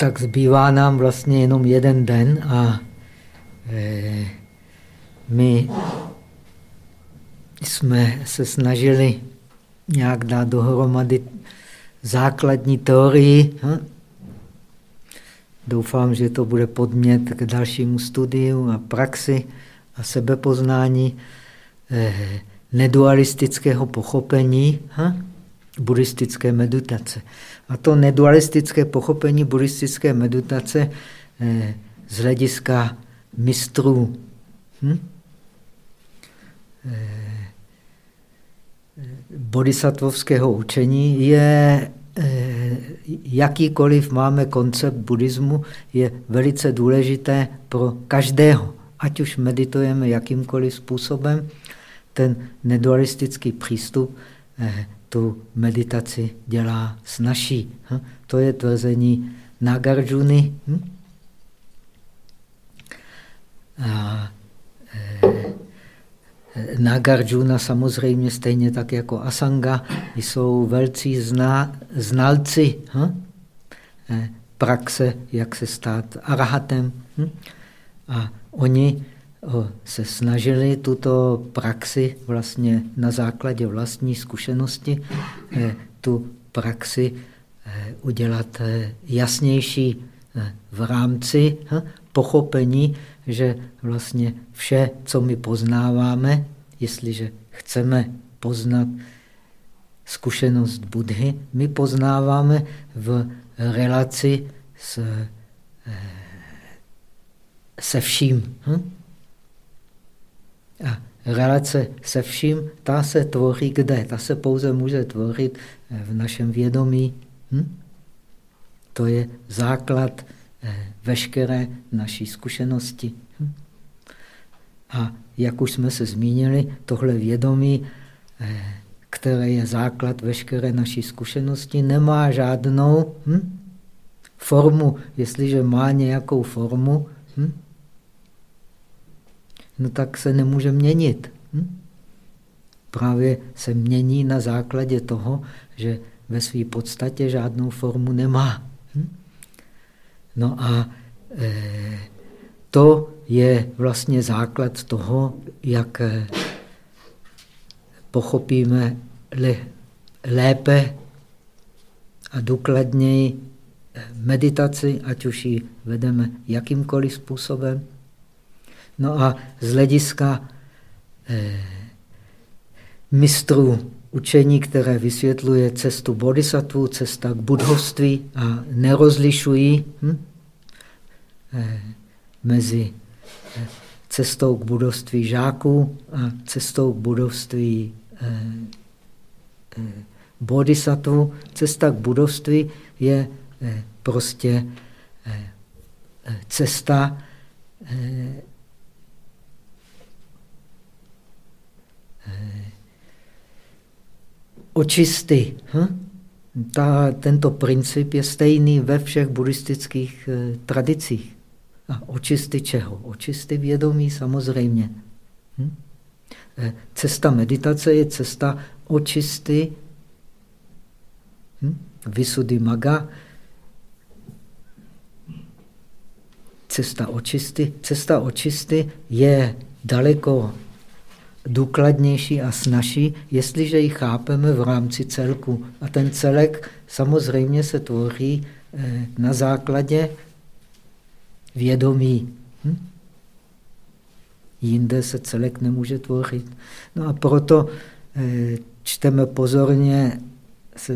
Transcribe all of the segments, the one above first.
tak zbývá nám vlastně jenom jeden den a e, my jsme se snažili nějak dát dohromady základní teorii. Hm? Doufám, že to bude podmět k dalšímu studiu a praxi a sebepoznání eh, nedualistického pochopení hm? Buddhistické meditace. A to nedualistické pochopení buddhistické meditace eh, z hlediska mistrů hm? eh, bodhisattvovského učení je eh, jakýkoliv máme koncept buddhismu, je velice důležité pro každého. Ať už meditujeme jakýmkoliv způsobem, ten nedualistický přístup tu meditaci dělá snažší. Hm? To je tvrzení Nagarjuny. Hm? A, e, Nagarjuna samozřejmě stejně tak jako Asanga jsou velcí zna, znalci hm? praxe, jak se stát arahatem. Hm? A oni se snažili tuto praxi vlastně na základě vlastní zkušenosti eh, tu praxi eh, udělat jasnější v rámci hm, pochopení že vlastně vše, co my poznáváme, jestliže chceme poznat zkušenost Budhy, my poznáváme v relaci s, eh, se vším. Hm? Relace se vším, ta se tvoří kde? Ta se pouze může tvořit v našem vědomí. Hm? To je základ Eh, veškeré naší zkušenosti. Hm? A jak už jsme se zmínili, tohle vědomí, eh, které je základ veškeré naší zkušenosti, nemá žádnou hm? formu. Jestliže má nějakou formu? No tak se nemůže měnit. Hm? Právě se mění na základě toho, že ve své podstatě žádnou formu nemá. Hm? No a e, to je vlastně základ toho, jak e, pochopíme le, lépe a důkladněji e, meditaci, ať už ji vedeme jakýmkoliv způsobem. No a z hlediska eh, mistrů učení, které vysvětluje cestu bodhisattva, cesta k budhovství a nerozlišují hm, eh, mezi eh, cestou k budovství žáků a cestou k budovství eh, eh, bodhisattva. Cesta k budovství je eh, prostě eh, eh cesta eh, očisty. Hm? Ta, tento princip je stejný ve všech buddhistických eh, tradicích. A očisty čeho? Očisty vědomí samozřejmě. Hm? Eh, cesta meditace je cesta očisty hm? Vysudy maga. Cesta očisty. Cesta očisty je daleko důkladnější a snažší, jestliže ji chápeme v rámci celku. A ten celek samozřejmě se tvoří eh, na základě vědomí. Hm? Jinde se celek nemůže tvořit. No a proto eh, čteme pozorně,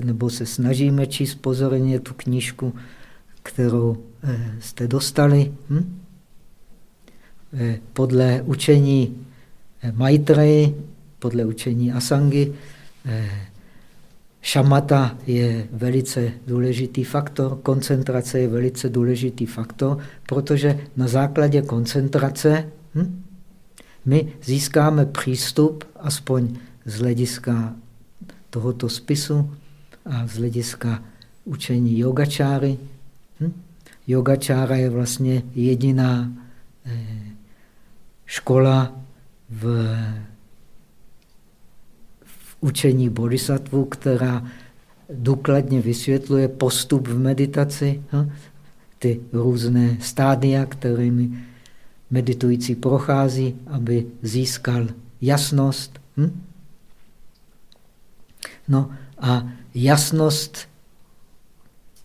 nebo se snažíme číst pozorně tu knížku, kterou eh, jste dostali. Hm? Podle učení Maitreyi, podle učení Asangy, eh, šamata je velice důležitý faktor, koncentrace je velice důležitý faktor, protože na základě koncentrace hm, my získáme přístup, aspoň z hlediska tohoto spisu a z hlediska učení yogačáry. Hm? Yogačára je vlastně jediná eh, škola v, v učení bodhisattva, která důkladně vysvětluje postup v meditaci, hm, ty různé stádia, kterými meditující prochází, aby získal jasnost. Hm? No a jasnost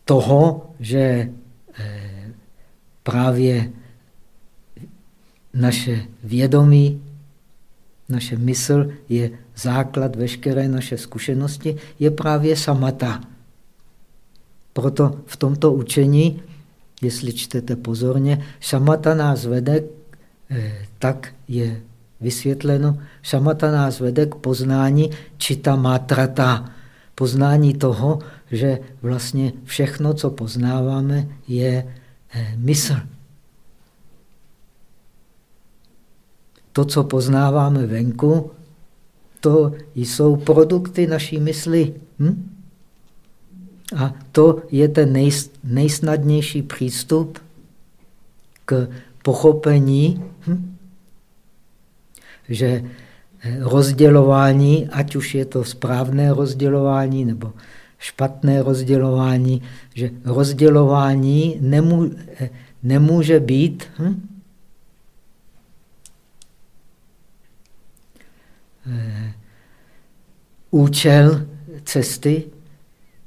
toho, že eh, právě naše vědomí, naše mysl je základ veškeré naše zkušenosti, je právě samata. Proto v tomto učení, jestli čtete pozorně, samata nás vede, eh, tak je vysvětleno, šamata nás vede k poznání čita matrata, poznání toho, že vlastně všechno, co poznáváme, je eh, mysl. To, co poznáváme venku, to jsou produkty naší mysli. Hm? A to je ten nej, nejsnadnější přístup k pochopení, hm? že eh, rozdělování, ať už je to správné rozdělování nebo špatné rozdělování, že rozdělování nemů, eh, nemůže být hm? Účel cesty.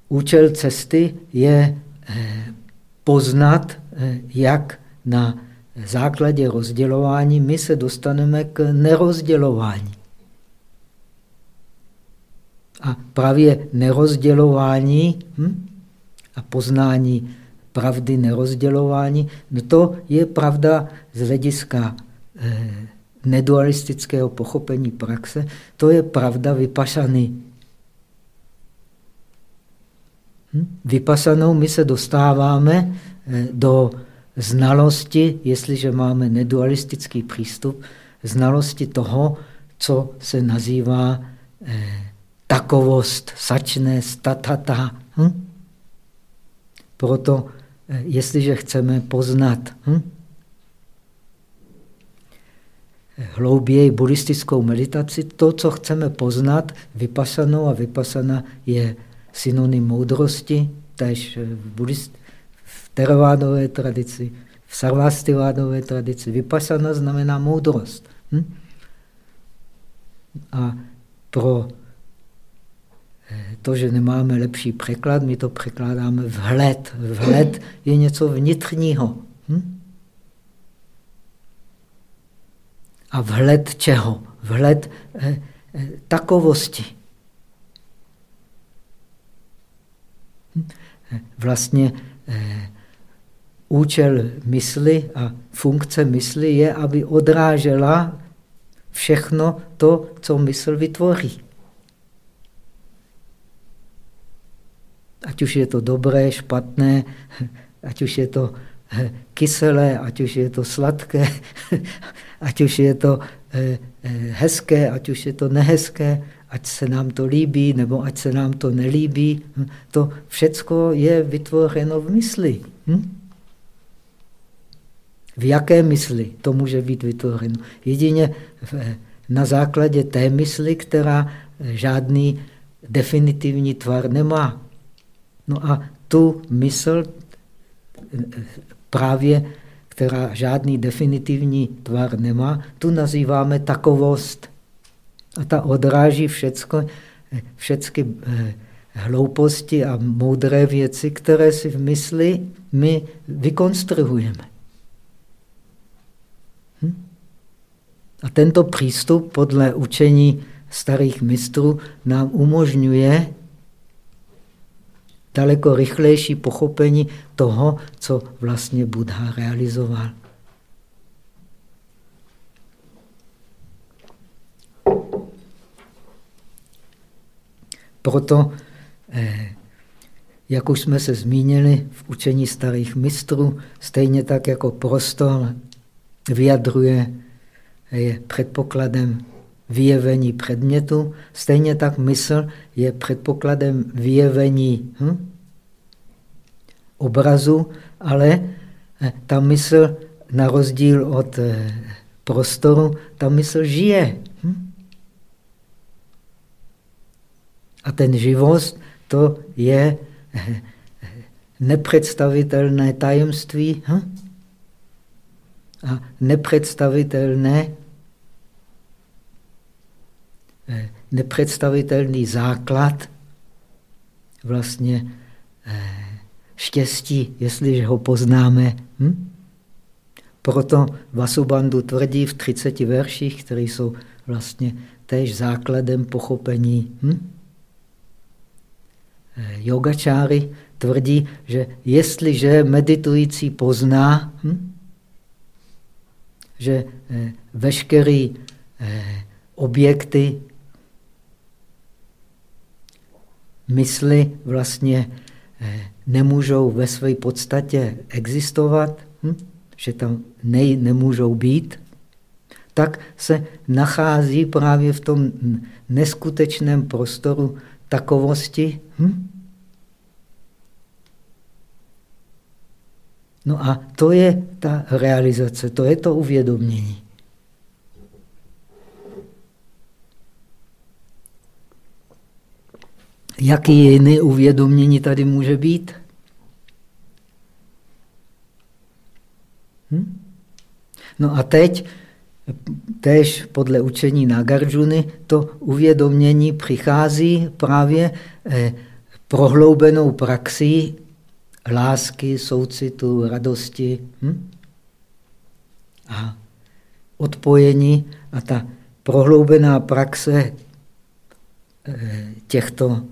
Účel cesty je poznat, jak na základě rozdělování my se dostaneme k nerozdělování. A právě nerozdělování hm, a poznání pravdy nerozdělování, no to je pravda z hlediska eh, nedualistického pochopení praxe, to je pravda vypašany. Hm? Vypasanou my se dostáváme eh, do znalosti, jestliže máme nedualistický přístup, znalosti toho, co se nazývá eh, takovost, sačné, statata. Hm? Proto, eh, jestliže chceme poznat hm? Hlouběji buddhistickou meditaci, to, co chceme poznat, vypasanou a vypasana je synonym moudrosti, tež v buddhist, teravádové tradici, v sarvastivádové tradici. Vypasana znamená moudrost. Hm? A pro eh, to, že nemáme lepší překlad, my to překládáme vhled. Vhled je něco vnitřního. Hm? A vhled čeho? Vhled eh, eh, takovosti. Hm? Vlastně eh, účel mysli a funkce mysli je, aby odrážela všechno to, co mysl vytvoří. Ať už je to dobré, špatné, ať už je to eh, kyselé, ať už je to sladké, ať už je to eh, eh, hezké, ať už je to nehezké, ať se nám to líbí, nebo ať se nám to nelíbí. Hm, to všecko je vytvořeno v mysli. Hm? V jaké mysli to může být vytvořeno? Jedině na základě té mysli, která žádný definitivní tvar nemá. No a tu mysl právě, která žádný definitivní tvar nemá, tu nazýváme takovost. A ta odráží všecko, všechny eh, hlouposti a moudré věci, které si v mysli my vykonstruujeme. A tento přístup podle učení starých mistrů nám umožňuje daleko rychlejší pochopení toho, co vlastně Buddha realizoval. Proto, eh, jak už jsme se zmínili v učení starých mistrů, stejně tak jako prostor vyjadruje je předpokladem vyjevení předmětu, stejně tak mysl je předpokladem vyjevení hm? obrazu, ale eh, ta mysl, na rozdíl od eh, prostoru, ta mysl žije. Hm? A ten živost, to je eh, nepředstavitelné tajemství hm? a nepředstavitelné nepředstavitelný základ vlastně eh, štěstí, jestliže ho poznáme. Hm? Proto Vasubandhu tvrdí v 30 verších, které jsou vlastně též základem pochopení hm? Eh, yogačáry, tvrdí, že jestliže meditující pozná, hm? že eh, veškeré eh, objekty mysli vlastně nemůžou ve své podstatě existovat, hm? že tam nej, nemůžou být, tak se nachází právě v tom neskutečném prostoru takovosti. Hm? No a to je ta realizace, to je to uvědomění. Jaký jiný uvědomění tady může být? Hm? No a teď, tež podle učení Nagarjuny, to uvědomění přichází právě eh, prohloubenou praxí lásky, soucitu, radosti hm? a odpojení a ta prohloubená praxe eh, těchto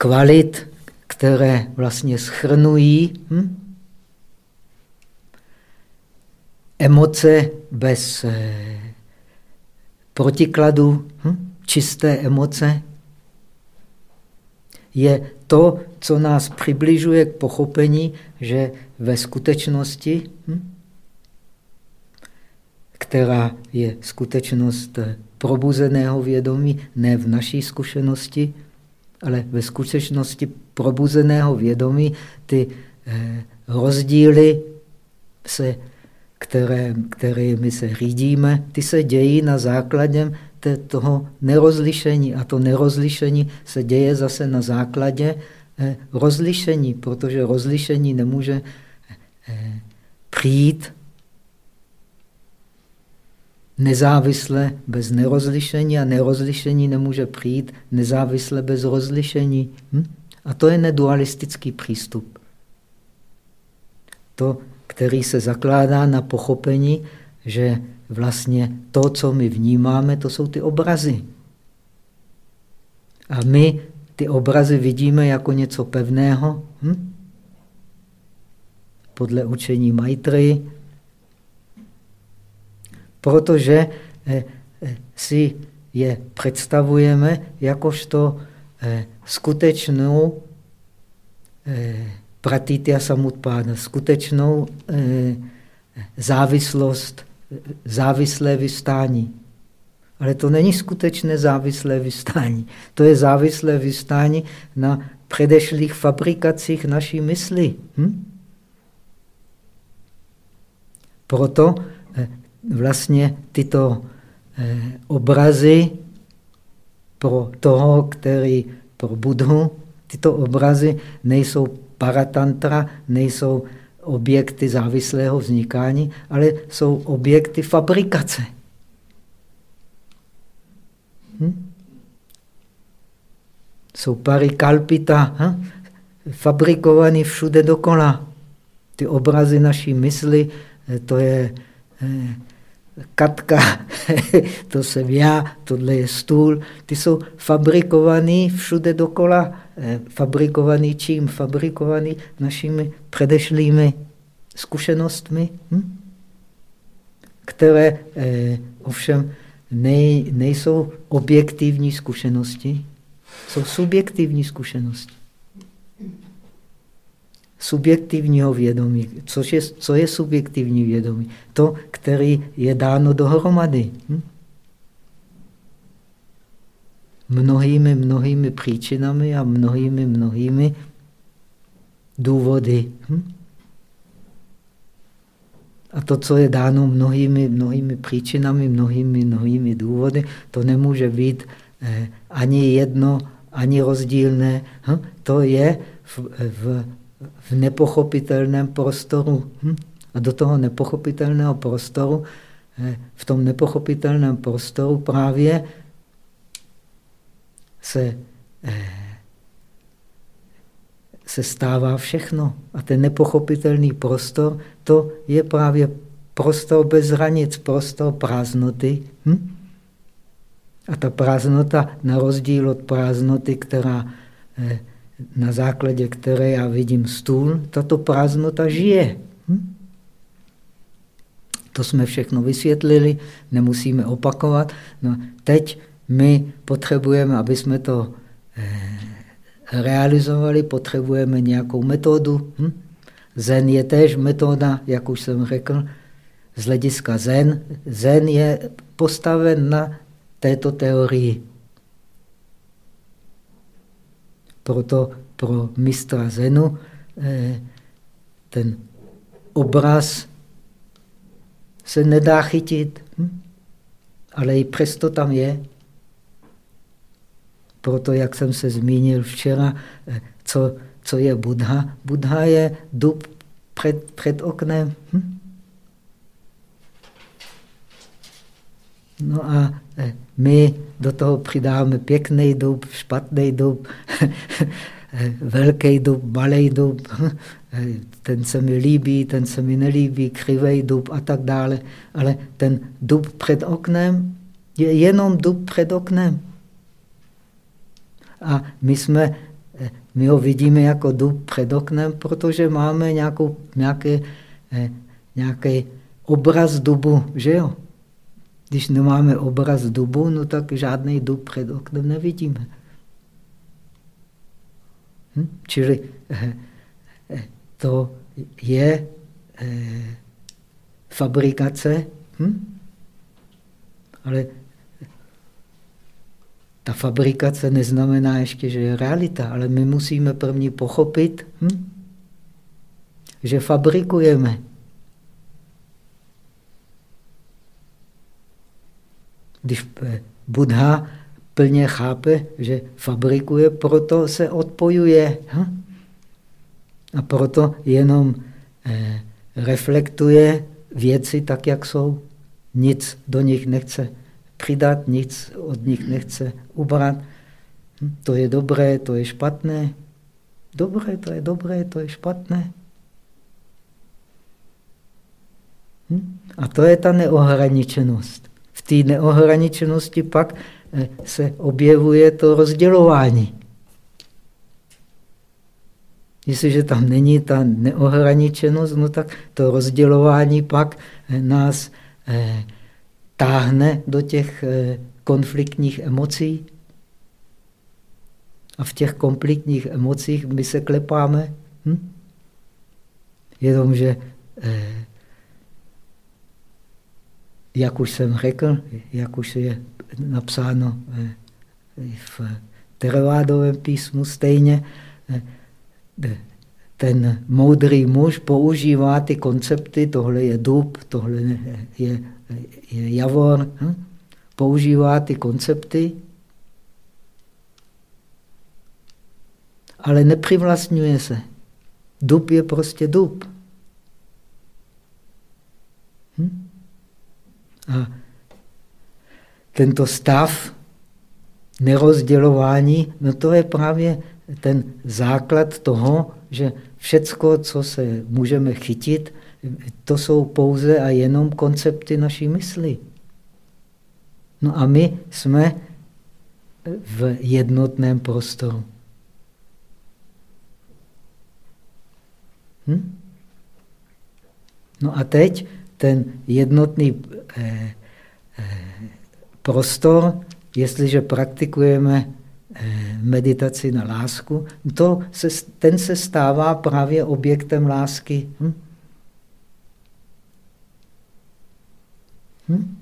kvalit, které vlastně schrnují hm? emoce bez eh, protikladu, hm? čisté emoce, je to, co nás přibližuje k pochopení, že ve skutečnosti, hm? která je skutečnost probuzeného vědomí, ne v naší zkušenosti, ale ve skutečnosti probuzeného vědomí, ty eh, rozdíly se které, kterými se řídíme, ty se dějí na základě toho nerozlišení. A to nerozlišení se děje zase na základě eh, rozlišení, protože rozlišení nemůže eh, přijít nezávisle bez nerozlišení a nerozlišení nemůže přijít nezávisle bez rozlišení. Hm? A to je nedualistický přístup. To který se zakládá na pochopení, že vlastně to, co my vnímáme, to jsou ty obrazy. A my ty obrazy vidíme jako něco pevného. Hm? Podle učení Maitry. Protože eh, eh, si je představujeme jakožto eh, skutečnou pratitya samutpána, skutečnou závislost, závislé vystání. Ale to není skutečné závislé vystání. To je závislé vystání na předešlých fabrikacích naší mysli. Hm? Proto vlastně tyto eh, obrazy pro toho, který pro Budhu, tyto obrazy nejsou paratantra nejsou objekty závislého vznikání, ale jsou objekty fabrikace. Hm? Jsou parikalpita, hm? fabrikovaný všude dokola. Ty obrazy naší mysli, eh, to je eh, Katka, to jsem já, tohle je stůl. Ty jsou fabrikovaný všude dokola. Eh, fabrikovaný čím? Fabrikovaný našimi předešlými zkušenostmi, hm? které eh, ovšem nej, nejsou objektivní zkušenosti, jsou subjektivní zkušenosti subjektivního vědomí. Což je, co je subjektivní vědomí? To, který je dáno dohromady. Hm? Mnohými, mnohými příčinami a mnohými, mnohými důvody. Hm? A to, co je dáno mnohými, mnohými příčinami, mnohými, mnohými důvody, to nemůže být eh, ani jedno, ani rozdílné. Hm? To je v, v v nepochopitelném prostoru. Hm? A do toho nepochopitelného prostoru, eh, v tom nepochopitelném prostoru právě se, eh, se stává všechno. A ten nepochopitelný prostor, to je právě prostor bez hranic, prostor prázdnoty. Hm? A ta prázdnota, na rozdíl od prázdnoty, která, eh, na základě které já vidím stůl, tato prázdnota žije. Hm? To jsme všechno vysvětlili, nemusíme opakovat. No, teď my potřebujeme, aby jsme to eh, realizovali, potřebujeme nějakou metodu. Hm? Zen je též metoda, jak už jsem řekl, z hlediska zen. Zen je postaven na této teorii. Proto pro mistra Zenu eh, ten obraz se nedá chytit, hm? ale i přesto tam je. Proto, jak jsem se zmínil včera, eh, co, co je Buddha? Buddha je dub před, před oknem. Hm? No a my do toho přidáme pěkný dub, špatný dub, velký dub, malý dub, ten se mi líbí, ten se mi nelíbí, křivý dub a tak dále. Ale ten dub před oknem je jenom dub před oknem. A my, jsme, my ho vidíme jako dub před oknem, protože máme nějakou, nějaký, eh, nějaký obraz dubu, že jo? Když nemáme obraz dubu, no tak žádný dub před oknem nevidíme. Hm? Čili eh, eh, to je eh, fabrikace, hm? ale ta fabrikace neznamená ještě, že je realita, ale my musíme první pochopit, hm? že fabrikujeme. Když Buddha plně chápe, že fabrikuje, proto se odpojuje. Hm? A proto jenom eh, reflektuje věci tak, jak jsou. Nic do nich nechce přidat, nic od nich nechce ubrat. Hm? To je dobré, to je špatné. Dobré, to je dobré, to je špatné. Hm? A to je ta neohraničenost té neohraničenosti pak eh, se objevuje to rozdělování. Jestliže tam není ta neohraničenost, no tak to rozdělování pak eh, nás eh, táhne do těch eh, konfliktních emocí. A v těch konfliktních emocích my se klepáme. Hm? Jenomže eh, jak už jsem řekl, jak už je napsáno eh, v Teravádovém písmu stejně, eh, ten moudrý muž používá ty koncepty, tohle je dub, tohle je, je javor, hm? používá ty koncepty, ale nepřivlastňuje se. Dub je prostě dub. A tento stav nerozdělování, no to je právě ten základ toho, že všecko, co se můžeme chytit, to jsou pouze a jenom koncepty naší mysli. No a my jsme v jednotném prostoru. Hm? No a teď ten jednotný prostor, jestliže praktikujeme eh, meditaci na lásku, to se, ten se stává právě objektem lásky. Hm? Hm?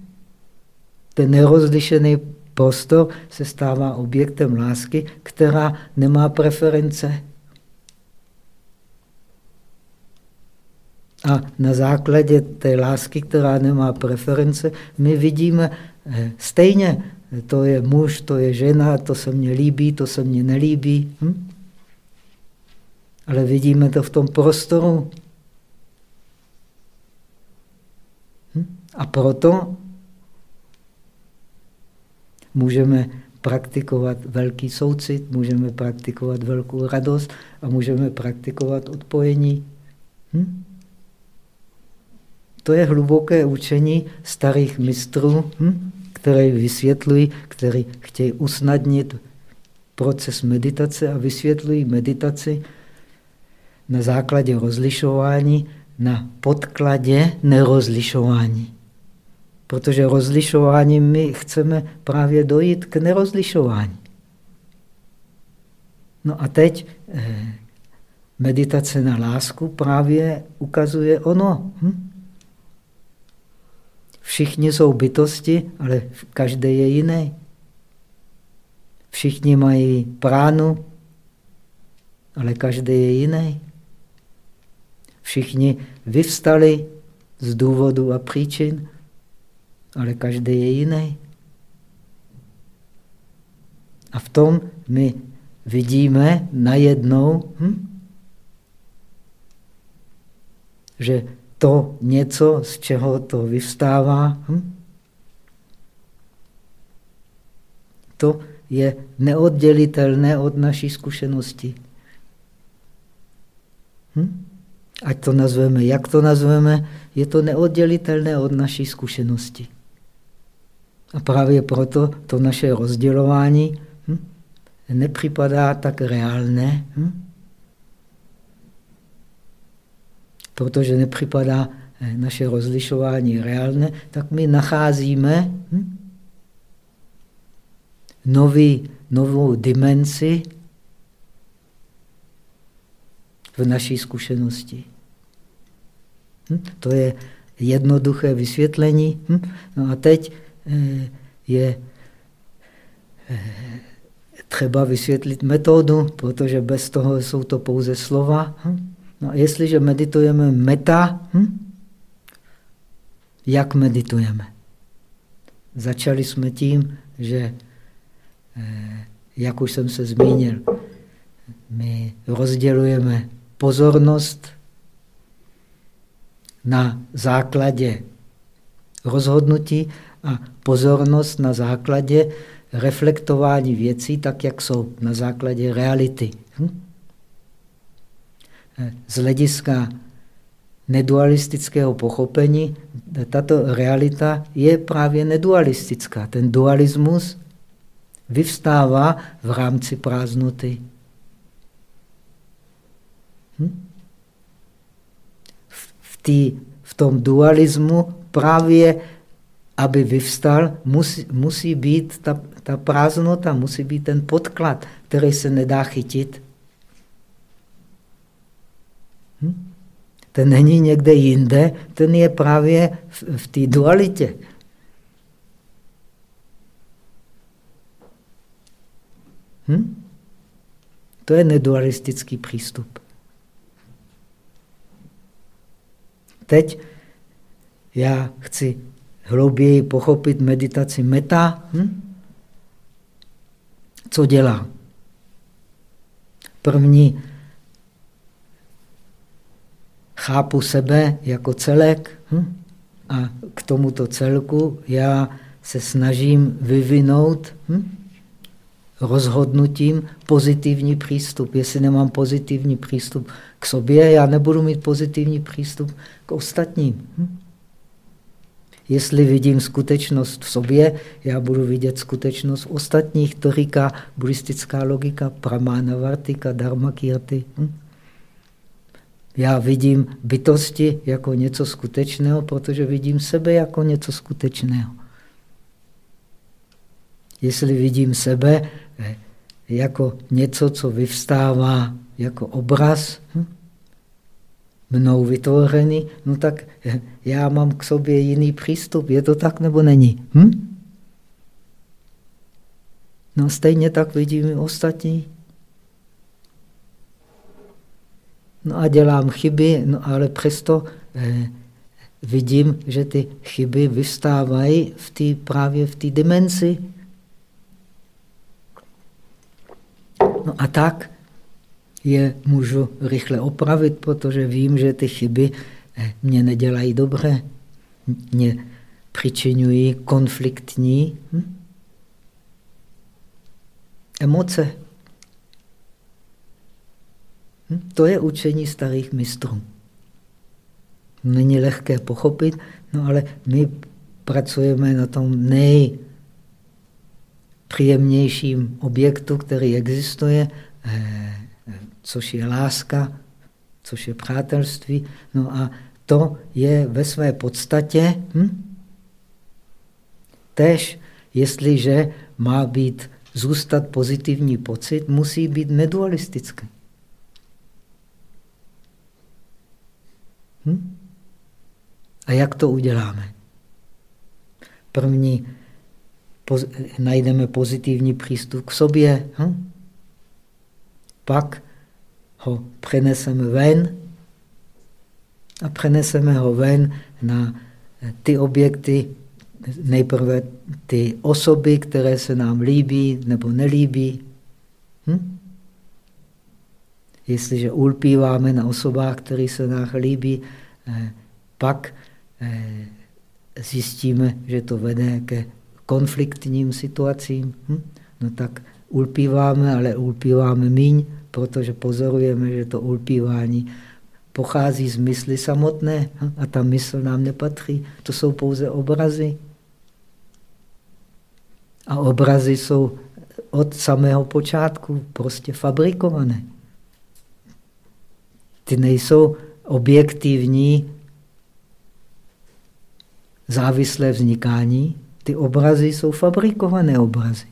Ten nerozlišený prostor se stává objektem lásky, která nemá preference. A na základě té lásky, která nemá preference, my vidíme eh, stejně, to je muž, to je žena, to se mně líbí, to se mně nelíbí. Hm? ale vidíme to v tom prostoru. Hm? A proto můžeme praktikovat velký soucit, můžeme praktikovat velkou radost a můžeme praktikovat odpojení. Hm? To je hluboké učení starých mistrů, hm? které vysvětlují, které chtějí usnadnit proces meditace a vysvětlují meditaci na základě rozlišování, na podkladě nerozlišování. Protože rozlišování my chceme právě dojít k nerozlišování. No a teď eh, meditace na lásku právě ukazuje ono. Hm? Všichni jsou bytosti, ale každý je jiný. Všichni mají pránu, ale každý je jiný. Všichni vyvstali z důvodu a příčin, ale každý je jiný. A v tom my vidíme najednou, hm, že to něco, z čeho to vyvstává, hm, to je neoddělitelné od naší zkušenosti. Hm? Ať to nazveme, jak to nazveme, je to neoddělitelné od naší zkušenosti. A právě proto to naše rozdělování hm, nepřipadá tak reálné, hm? Protože nepřipadá eh, naše rozlišování reálné, tak my nacházíme hm, nový, novou dimenzi v naší zkušenosti. Hm? To je jednoduché vysvětlení. Hm? No a teď eh, je eh, třeba vysvětlit metodu, protože bez toho jsou to pouze slova. Hm? No jestliže meditujeme meta, hm? jak meditujeme? Začali jsme tím, že, eh, jak už jsem se zmínil, my rozdělujeme pozornost na základě rozhodnutí a pozornost na základě reflektování věcí tak, jak jsou, na základě reality. Hm? Z hlediska nedualistického pochopení, tato realita je právě nedualistická. Ten dualismus vyvstává v rámci prázdnoty. Hm? V, tý, v tom dualismu právě, aby vyvstal, musí, musí být ta, ta prázdnota, musí být ten podklad, který se nedá chytit. Hm? Ten není někde jinde, ten je právě v, v té dualitě. Hm? To je nedualistický přístup. Teď já chci hlouběji pochopit meditaci meta. Hm? Co dělá? První chápu sebe jako celek hm? a k tomuto celku já se snažím vyvinout hm? rozhodnutím pozitivní přístup. Jestli nemám pozitivní přístup k sobě, já nebudu mít pozitivní přístup k ostatním. Hm? Jestli vidím skutečnost v sobě, já budu vidět skutečnost v ostatních. To říká buddhistická logika, pramana vartika, dharma kirti. Hm? Já vidím bytosti jako něco skutečného, protože vidím sebe jako něco skutečného. Jestli vidím sebe eh, jako něco, co vyvstává jako obraz, hm? mnou vytvořený, no tak eh, já mám k sobě jiný přístup. Je to tak nebo není? Hm? No stejně tak vidím i ostatní. No a dělám chyby, no ale přesto eh, vidím, že ty chyby vystávají v tý, právě v té dimenzi. No a tak je můžu rychle opravit, protože vím, že ty chyby eh, mě nedělají dobře. Mě přičinují konfliktní hm? emoce. Hm? To je učení starých mistrů. Není lehké pochopit, no ale my pracujeme na tom nejpříjemnějším objektu, který existuje, eh, což je láska, což je přátelství. No a to je ve své podstatě hm? tež, jestliže má být zůstat pozitivní pocit, musí být nedualistické. Hm? A jak to uděláme? První, poz, najdeme pozitivní přístup k sobě. Hm? Pak ho přeneseme ven a přeneseme ho ven na ty objekty, nejprve ty osoby, které se nám líbí nebo nelíbí. Hm? Jestliže ulpíváme na osobách, které se nám líbí, eh, pak eh, zjistíme, že to vede ke konfliktním situacím. Hm? No tak ulpíváme, ale ulpíváme míň, protože pozorujeme, že to ulpívání pochází z mysli samotné hm? a ta mysl nám nepatří. To jsou pouze obrazy. A obrazy jsou od samého počátku prostě fabrikované. Ty nejsou objektivní závislé vznikání, ty obrazy jsou fabrikované obrazy.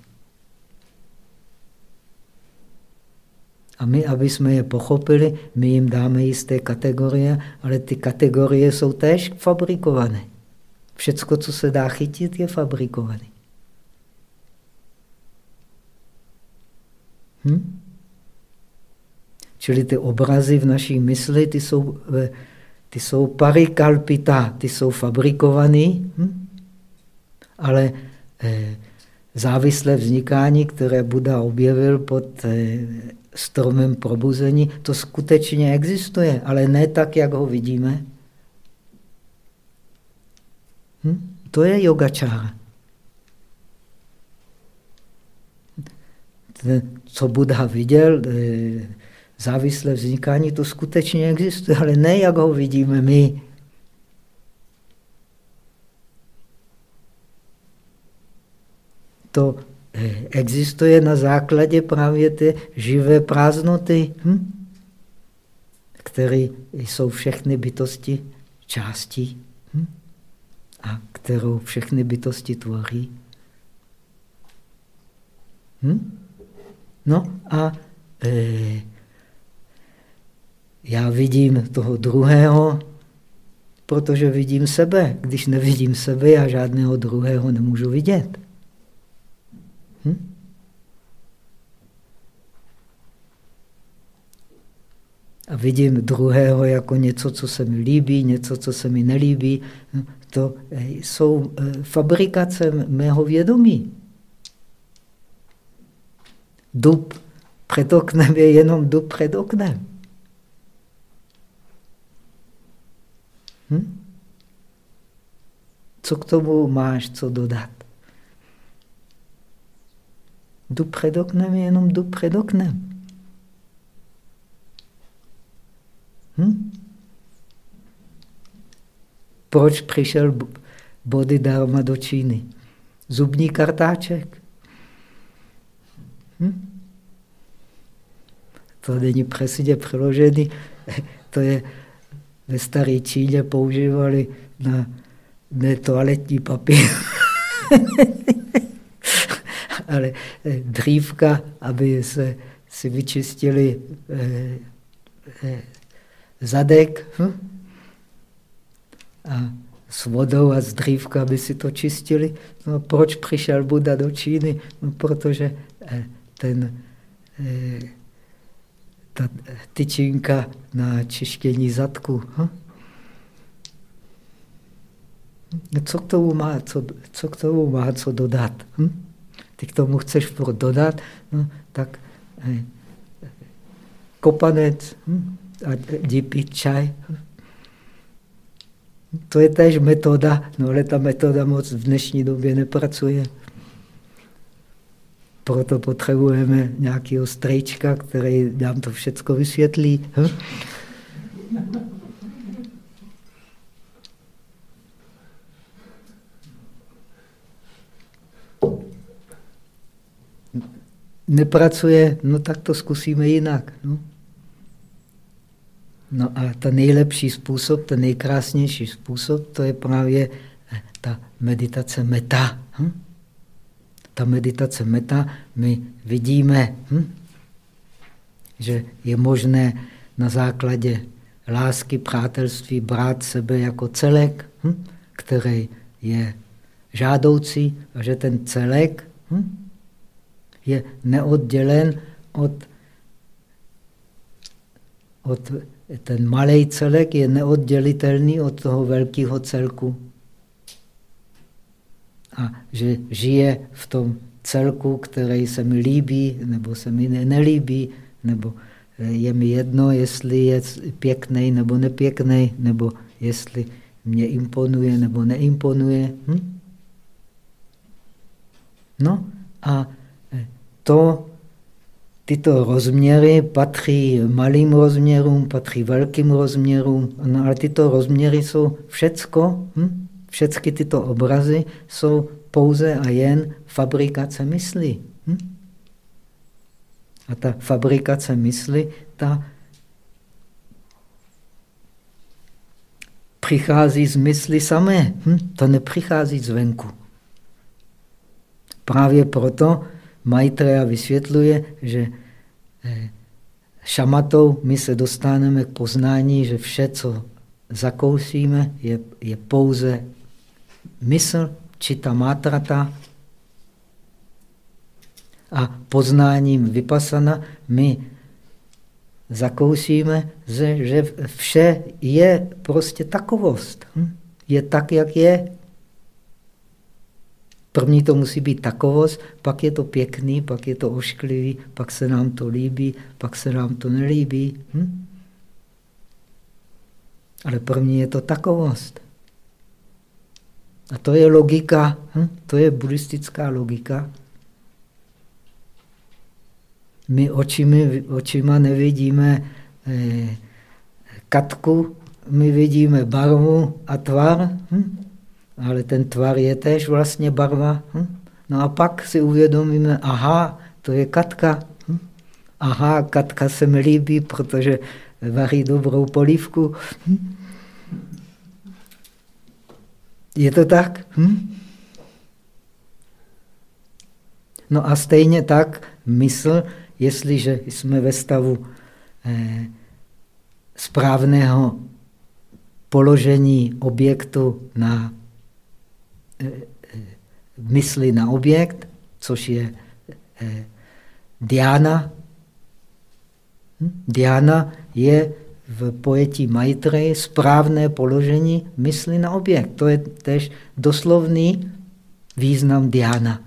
A my, aby jsme je pochopili, my jim dáme jisté kategorie, ale ty kategorie jsou též fabrikované. Všecko, co se dá chytit, je fabrikované. Hm? Čili ty obrazy v naší mysli, ty jsou, ty jsou parikalpita, ty jsou fabrikovaný, hm? ale eh, závislé vznikání, které Buda objevil pod eh, stromem probuzení, to skutečně existuje, ale ne tak, jak ho vidíme. Hm? To je yogačára. Co Buddha viděl, eh, závislé vznikání, to skutečně existuje, ale ne, jak ho vidíme my. To eh, existuje na základě právě té živé prázdnoty, hm? které jsou všechny bytosti částí hm? a kterou všechny bytosti tvoří. Hm? No a e, já vidím toho druhého, protože vidím sebe. Když nevidím sebe, já žádného druhého nemůžu vidět. Hm? A vidím druhého jako něco, co se mi líbí, něco, co se mi nelíbí. To jsou e, fabrikace mého vědomí. Dub před oknem je jenom dub před oknem. Hm? Co k tomu máš co dodat? Dub před oknem je jenom dub před oknem. Hm? Proč přišel Bodhidharma do Číny? Zubní kartáček. Hm? To není přesně přeložený, to je ve staré Číně používali na ne toaletní papír, ale eh, dřívka, aby se si vyčistili eh, eh, zadek hm? a s vodou a s dřívka, aby si to čistili. No, proč přišel Buda do Číny? No, protože ten ta tyčinka na čištění zadku. Hm? Co k tomu má co, co, k tomu má co dodat? Hm? Ty k tomu chceš dodat, no, tak eh, kopanec hm? a jdi pít čaj. To je též metoda, no ale ta metoda moc v dnešní době nepracuje. Proto potřebujeme nějakého strejčka, který nám to všechno vysvětlí. Hm? Nepracuje, no tak to zkusíme jinak. No. No a ta nejlepší způsob, ten nejkrásnější způsob, to je právě ta meditace meta. Hm? Ta meditace meta, my vidíme, hm? že je možné na základě lásky, přátelství brát sebe jako celek, hm? který je žádoucí a že ten celek hm? je neoddělen od, od ten malý celek je neoddělitelný od toho velkého celku. A že žije v tom celku, který se mi líbí, nebo se mi nelíbí, nebo eh, je mi jedno, jestli je pěkný nebo nepěkný, nebo jestli mě imponuje nebo neimponuje. Hm? No a eh, to Tyto rozměry patří malým rozměrům, patří velkým rozměrům, no ale tyto rozměry jsou všecko, hm? Všechny tyto obrazy jsou pouze a jen fabrikace mysli. Hm? A ta fabrikace mysli, ta přichází z mysli samé, hm? to nepřichází zvenku. Právě proto Maitreya vysvětluje, že eh, šamatou my se dostaneme k poznání, že vše, co zakousíme, je, je pouze mysl, čita mátrata. A poznáním vypasana my zakousíme, že vše je prostě takovost. Hm? Je tak, jak je. První to musí být takovost, pak je to pěkný, pak je to ošklivý, pak se nám to líbí, pak se nám to nelíbí. Hm? Ale první je to takovost. A to je logika, hm? to je buddhistická logika. My očimi, očima nevidíme eh, katku, my vidíme barvu a tvar. Hm? ale ten tvar je též vlastně barva. Hm? No a pak si uvědomíme, aha, to je katka. Hm? Aha, katka se mi líbí, protože vaří dobrou polívku. Hm? Je to tak? Hm? No a stejně tak mysl, jestliže jsme ve stavu eh, správného položení objektu na Eh, eh, mysli na objekt, což je eh, Diana. Hm? Diana je v pojetí Maitreji správné položení mysli na objekt. To je tež doslovný význam Diana.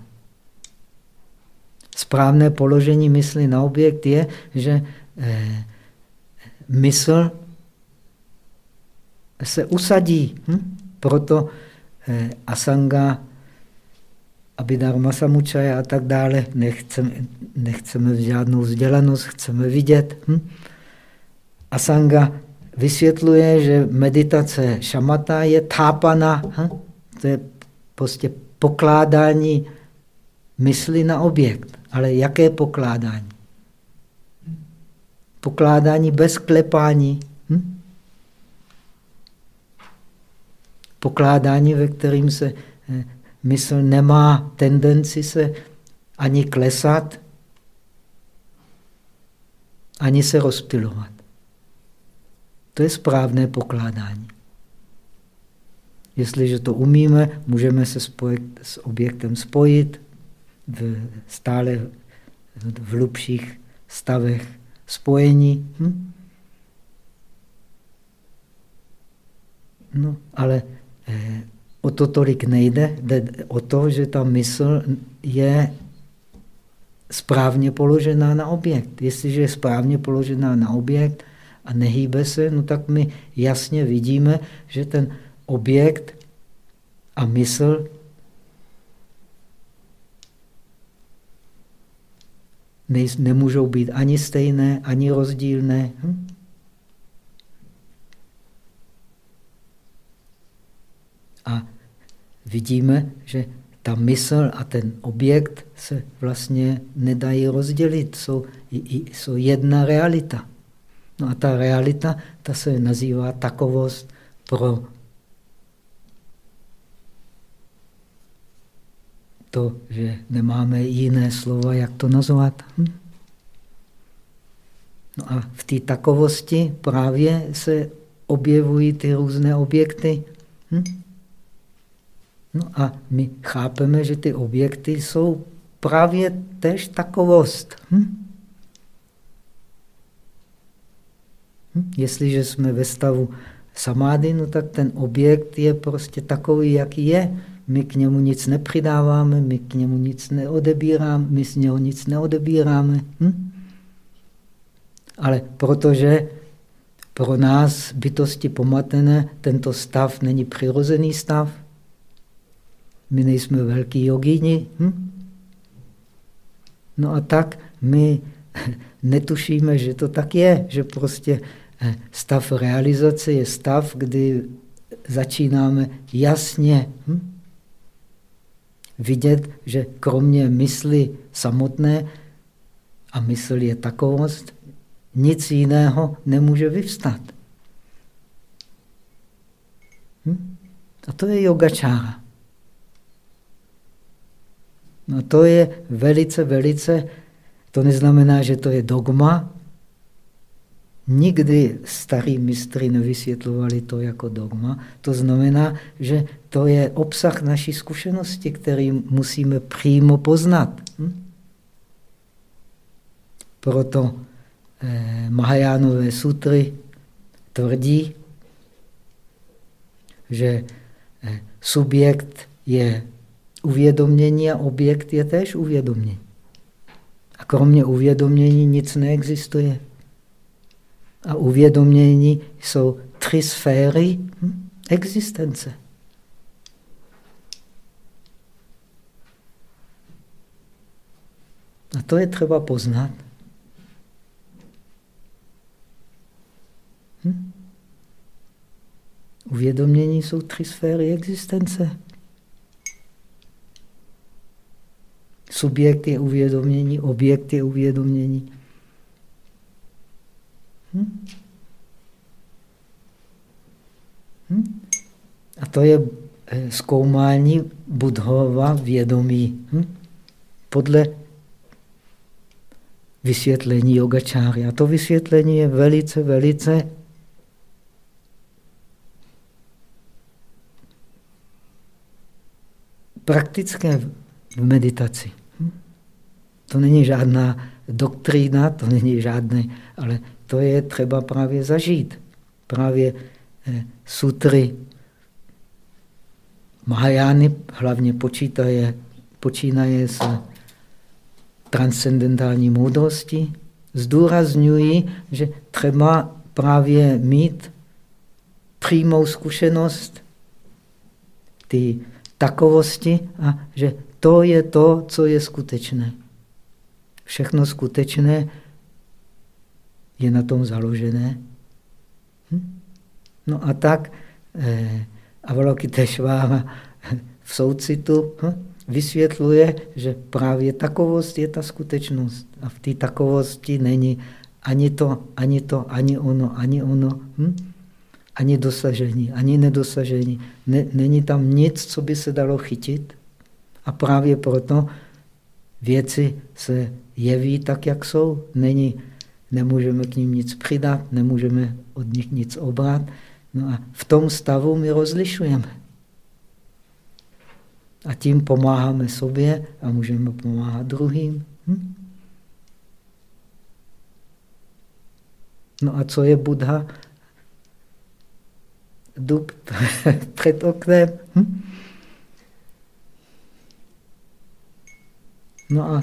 Správné položení mysli na objekt je, že eh, mysl se usadí. Hm? Proto Eh, asanga, abhidharma samučaja a tak dále. Nechceme, nechceme žádnou vzdělanost, chceme vidět. Hm? Asanga vysvětluje, že meditace šamata je tápana. Hm? To je prostě pokládání mysli na objekt. Ale jaké pokládání? Pokládání bez klepání. Hm? pokládání, ve kterým se eh, mysl nemá tendenci se ani klesat, ani se rozptilovat. To je správné pokládání. Jestliže to umíme, můžeme se spojit s objektem spojit v stále v hlubších stavech spojení. Hm? No, ale Eh, o to tolik nejde, jde o to, že ta mysl je správně položená na objekt. Jestliže je správně položená na objekt a nehýbe se, no tak my jasně vidíme, že ten objekt a mysl nemůžou být ani stejné, ani rozdílné. Hm? A vidíme, že ta mysl a ten objekt se vlastně nedají rozdělit, jsou, jsou jedna realita. No a ta realita, ta se nazývá takovost pro to, že nemáme jiné slova, jak to nazvat. Hm? No a v té takovosti právě se objevují ty různé objekty. Hm? No a my chápeme, že ty objekty jsou právě tež takovost. Hm? Hm? Jestliže jsme ve stavu samády, no tak ten objekt je prostě takový, jaký je. My k němu nic nepřidáváme, my k němu nic neodebíráme, my z něho nic neodebíráme. Hm? Ale protože pro nás, bytosti pomatené, tento stav není přirozený stav, my nejsme velký jogíni. Hm? No a tak my netušíme, že to tak je, že prostě eh, stav realizace je stav, kdy začínáme jasně hm? vidět, že kromě mysli samotné, a mysl je takovost, nic jiného nemůže vyvstat. Hm? A to je yogačára. No to je velice, velice, to neznamená, že to je dogma. Nikdy starí mistry nevysvětlovali to jako dogma. To znamená, že to je obsah naší zkušenosti, který musíme přímo poznat. Hm? Proto eh, Mahajánové sutry tvrdí, že eh, subjekt je uvědomění a objekt je též uvědomění. Kromě uvědomění nic neexistuje. A uvědomění jsou tři sféry hm, existence. A to je třeba poznat. Hm? Uvědomění jsou tři sféry existence. Subjekt je uvědomění, objekt je uvědomění. Hm? Hm? A to je eh, zkoumání budhova vědomí. Hm? Podle vysvětlení yogačáry. A to vysvětlení je velice, velice praktické v meditaci. To není žádná doktrína, to není žádné, ale to je třeba právě zažít. Právě eh, sutry Mahajány hlavně počítaje, počínaje s transcendentální moudrosti, zdůrazňují, že třeba právě mít přímou zkušenost ty takovosti a že to je to, co je skutečné. Všechno skutečné je na tom založené. Hm? No a tak eh, Avalokiteshvara v soucitu hm, vysvětluje, že právě takovost je ta skutečnost. A v té takovosti není ani to, ani to, ani ono, ani ono, hm? ani dosažení, ani nedosažení. Ne, není tam nic, co by se dalo chytit. A právě proto věci se jeví tak, jak jsou. Není, nemůžeme k ním nic přidat, nemůžeme od nich nic obrat. No a v tom stavu my rozlišujeme. A tím pomáháme sobě a můžeme pomáhat druhým. Hm? No a co je Buddha? Dub před oknem. Hm? No a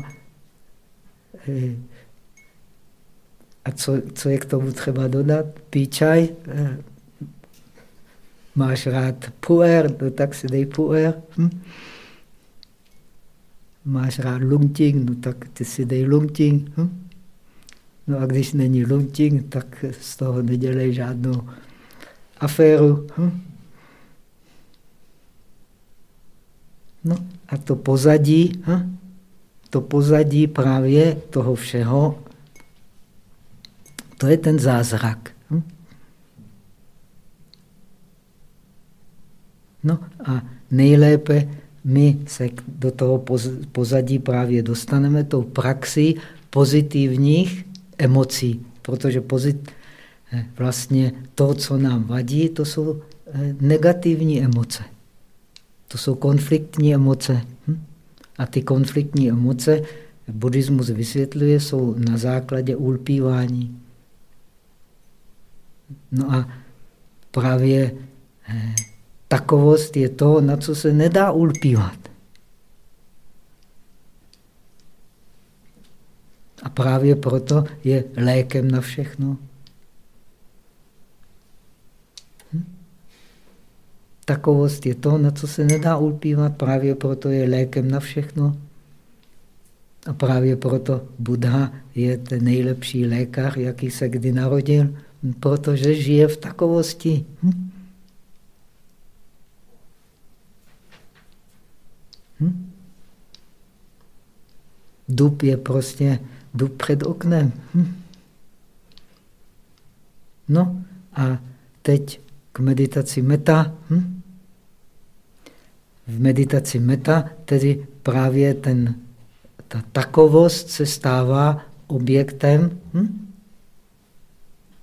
A co, co je k tomu třeba dodat? Pí čaj? Máš rád puer? No tak si dej puer. Hm? Máš rád lungting? No tak ty si dej lungting. Hm? No a když není lungting, tak z toho nedělej žádnou aféru. Hm? No a to pozadí, hm? To pozadí právě toho všeho, to je ten zázrak. Hm? No a nejlépe my se do toho pozadí právě dostaneme tou praxí pozitivních emocí, protože pozit, eh, vlastně to, co nám vadí, to jsou eh, negativní emoce. To jsou konfliktní emoce. A ty konfliktní emoce, buddhismus vysvětluje, jsou na základě ulpívání. No a právě eh, takovost je to, na co se nedá ulpívat. A právě proto je lékem na všechno. Takovost je to, na co se nedá ulpívat, právě proto je lékem na všechno. A právě proto Buddha je ten nejlepší lékař, jaký se kdy narodil, protože žije v takovosti. Hm? Hm? Dub je prostě jdu před oknem. Hm. No a teď k meditaci meta. Hm. V meditaci meta tedy právě ten, ta takovost se stává objektem, hm?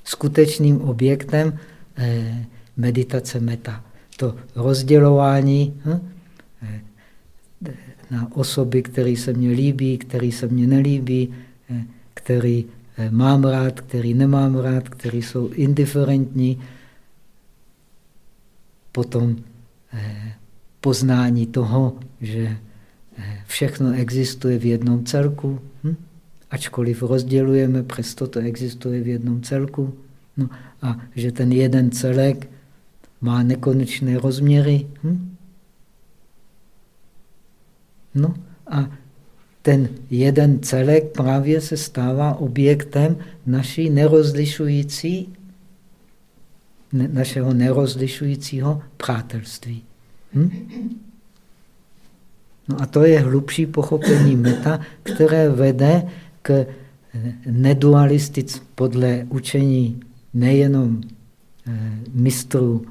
skutečným objektem eh, meditace meta. To rozdělování hm? eh, na osoby, které se mně líbí, které se mně nelíbí, který eh, mám rád, který nemám rád, který jsou indiferentní. Potom eh, poznání toho, že eh, všechno existuje v jednom celku. Hm? Ačkoliv rozdělujeme, přesto to existuje v jednom celku. No a že ten jeden celek má nekonečné rozměry. Hm? No a ten jeden celek právě se stává objektem naší nerozlišující, našeho nerozlišujícího přátelství. Hm? No a to je hlubší pochopení meta, které vede k nedualistic podle učení nejenom eh, mistrů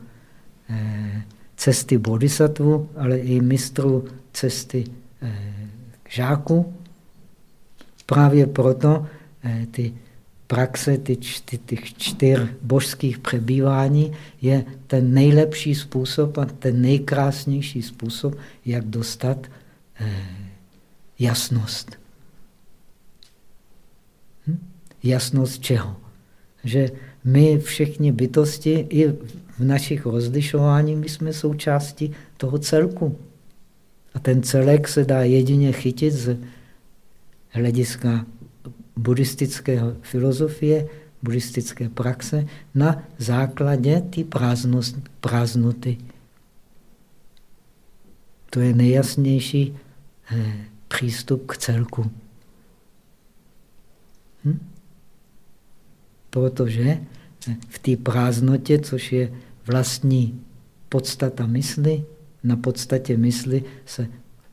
eh, cesty bodhisattva, ale i mistrů cesty eh, žáků. Právě proto eh, ty praxe ty, ty, těch čtyř božských přebývání je ten nejlepší způsob a ten nejkrásnější způsob, jak dostat eh, jasnost. Hm? Jasnost čeho? Že my všichni bytosti i v našich rozlišování, my jsme součástí toho celku. A ten celek se dá jedině chytit z hlediska buddhistické filozofie, buddhistické praxe na základě té prázdnoty. To je nejjasnější eh, přístup k celku. Hm? Protože eh, v té prázdnotě, což je vlastní podstata mysli, na podstatě mysli se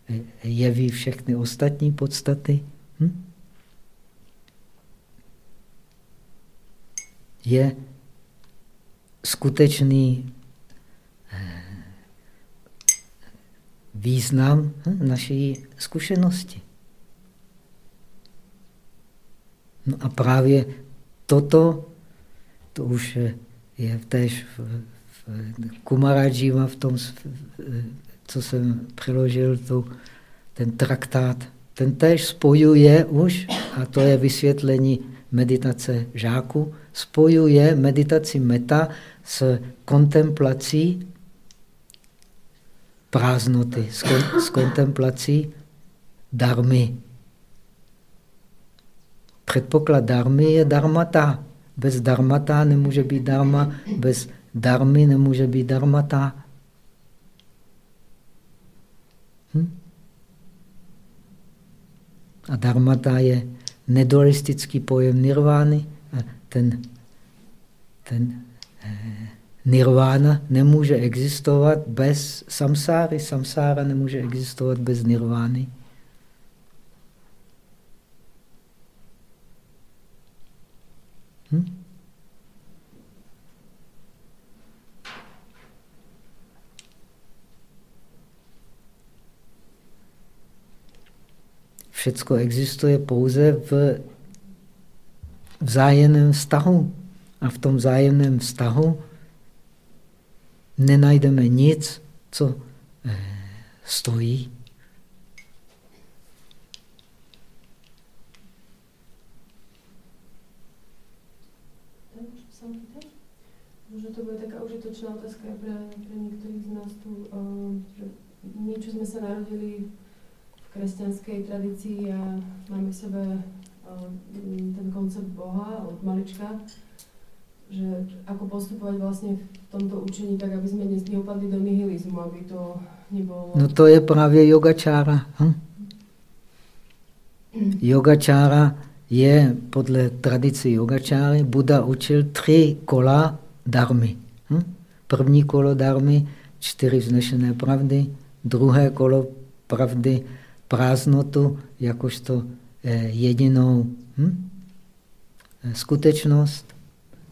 eh, jeví všechny ostatní podstaty. Hm? Je skutečný eh, význam hm, naší zkušenosti. No a právě toto, to už je též v, Kumarajiva v tom, co jsem přeložil, ten traktát, ten též spojuje už, a to je vysvětlení meditace žáku, spojuje meditaci meta s kontemplací prázdnoty, s, kon, s kontemplací darmy. Předpoklad darmy je darmata. Bez darmata nemůže být darma, bez darmy nemůže být darmata. Hm? A darmata je nedualistický pojem nirvány. A ten, ten eh, nirvána nemůže existovat bez samsáry. Samsára nemůže existovat bez nirvány. Hm? Všecko existuje pouze v vzájemném vztahu. A v tom vzájemném vztahu nenajdeme nic, co eh, stojí. Možno to bude taká užitočná otázka pre, pre z nás tu, uh, že my, čo sme sa narodili kresťanskej tradícii a máme v sebe ten koncept Boha od malička, že ako postupovať vlastne v tomto učení, tak aby sme neupadli do nihilizmu, aby to nebolo... No to je právě yogačára. Hm? Yogačára je podle tradice yogačáry, Buda učil tři kola darmy. Hm? První kolo darmy, čtyři vznešené pravdy, druhé kolo pravdy, prázdnotu jakožto eh, jedinou hm? Eh, skutečnost.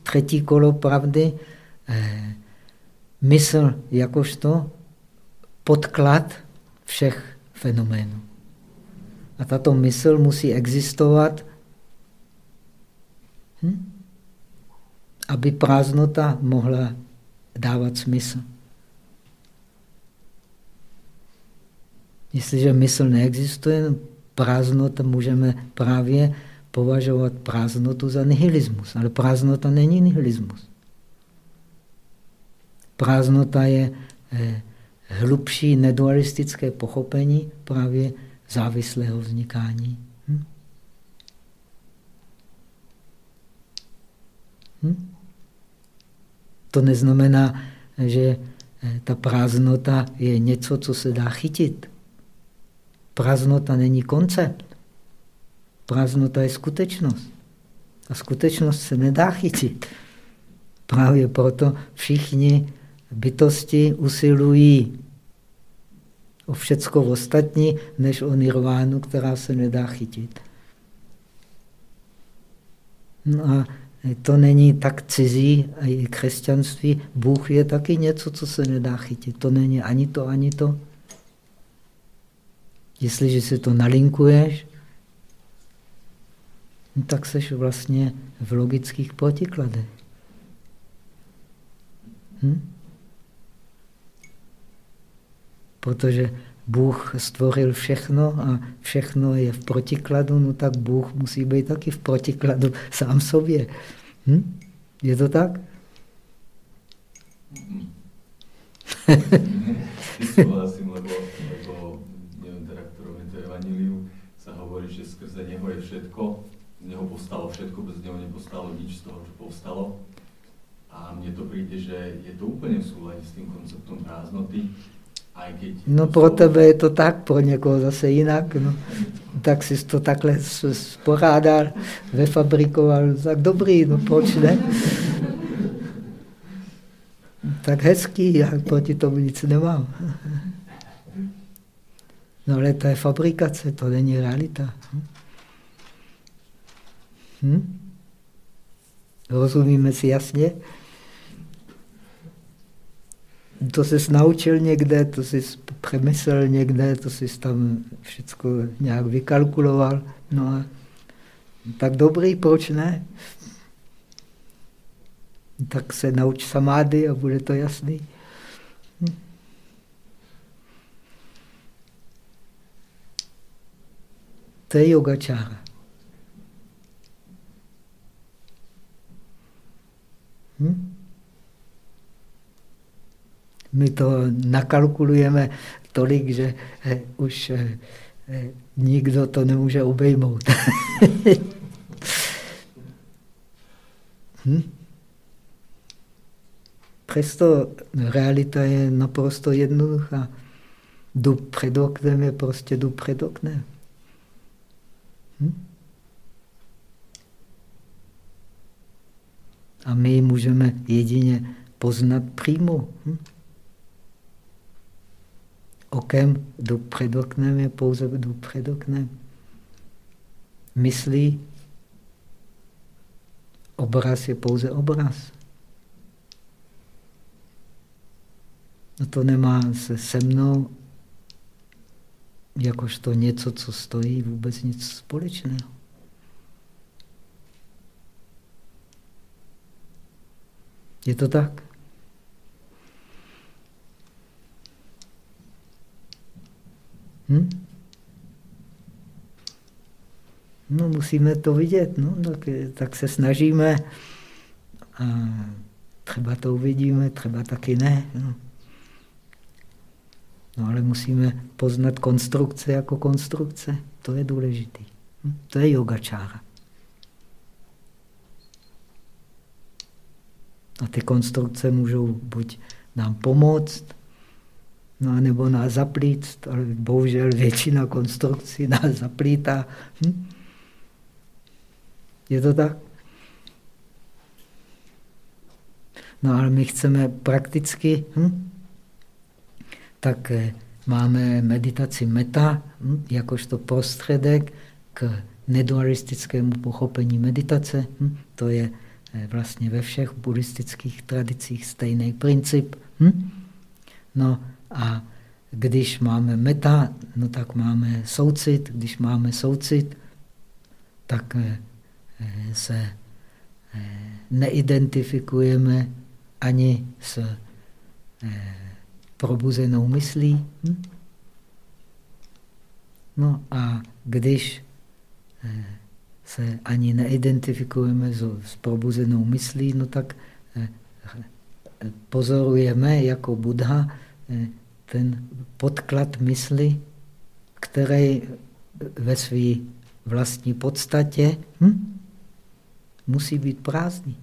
Třetí kolo pravdy, eh, mysl jakožto podklad všech fenoménů. A tato mysl musí existovat, hm? aby prázdnota mohla dávat smysl. Jestliže mysl neexistuje, prázdnota můžeme právě považovat prázdnotu za nihilismus. Ale prázdnota není nihilismus. Prázdnota je eh, hlubší nedualistické pochopení právě závislého vznikání. Hm? Hm? To neznamená, že eh, ta prázdnota je něco, co se dá chytit. Prázdnota není koncept. Prázdnota je skutečnost. A skutečnost se nedá chytit. Právě proto všichni bytosti usilují o všecko ostatní, než o nirvánu, která se nedá chytit. No a to není tak cizí a i křesťanství. Bůh je taky něco, co se nedá chytit. To není ani to, ani to. Jestliže si to nalinkuješ, no tak seš vlastně v logických protikladech. Hm? Protože Bůh stvořil všechno a všechno je v protikladu, no tak Bůh musí být taky v protikladu sám sobě. Hm? Je to tak? Souhlasím, Evangeliu sa hovorí, že skrze Neho je všetko, z Neho povstalo všetko, bez Neho nepostalo nič z toho, čo povstalo. A mne to príde, že je to úplne v s tým konceptom prázdnoty, aj keď... No pro tebe je to tak, pro někoho zase jinak. No. Tak si to takhle sporádal, vefabrikoval, tak dobrý, no proč ne? tak hezký, já proti tomu nic nemám. No ale to je fabrikace, to není realita. Hm? Rozumíme si jasně? To jsi naučil někde, to jsi přemyslel někde, to jsi tam všechno nějak vykalkuloval. No a tak dobrý, proč ne? Tak se nauč samády a bude to jasný. To je yogačára. Hm? My to nakalkulujeme tolik, že eh, už eh, eh, nikdo to nemůže obejmout. Hm? Přesto realita je naprosto jednoduchá. Dub před oknem je prostě dub před oknem. Hm? A my můžeme jedině poznat přímo. Hm? Okem dub před oknem je pouze dub před oknem. Myslí, obraz je pouze obraz. No to nemá se se mnou jakožto něco, co stojí, vůbec nic společného. Je to tak? Hm? No, musíme to vidět, no, tak, tak se snažíme. A třeba to uvidíme, třeba taky ne. No. No ale musíme poznat konstrukce jako konstrukce. To je důležité. Hm? To je yogačára. A ty konstrukce můžou buď nám pomoct, no, nebo nás zaplít, ale bohužel většina konstrukcí nás zaplítá. Hm? Je to tak? No ale my chceme prakticky hm? tak eh, máme meditaci meta hm, jakožto prostředek k nedualistickému pochopení meditace. Hm, to je vlastně ve všech buddhistických tradicích stejný princip. Hm. No a když máme meta, no tak máme soucit. Když máme soucit, tak eh, se neidentifikujeme ani s probuzenou myslí. Hm? No a když eh, se ani neidentifikujeme s probuzenou myslí, no tak eh, pozorujeme jako Buddha eh, ten podklad mysli, který ve své vlastní podstatě hm, musí být prázdný.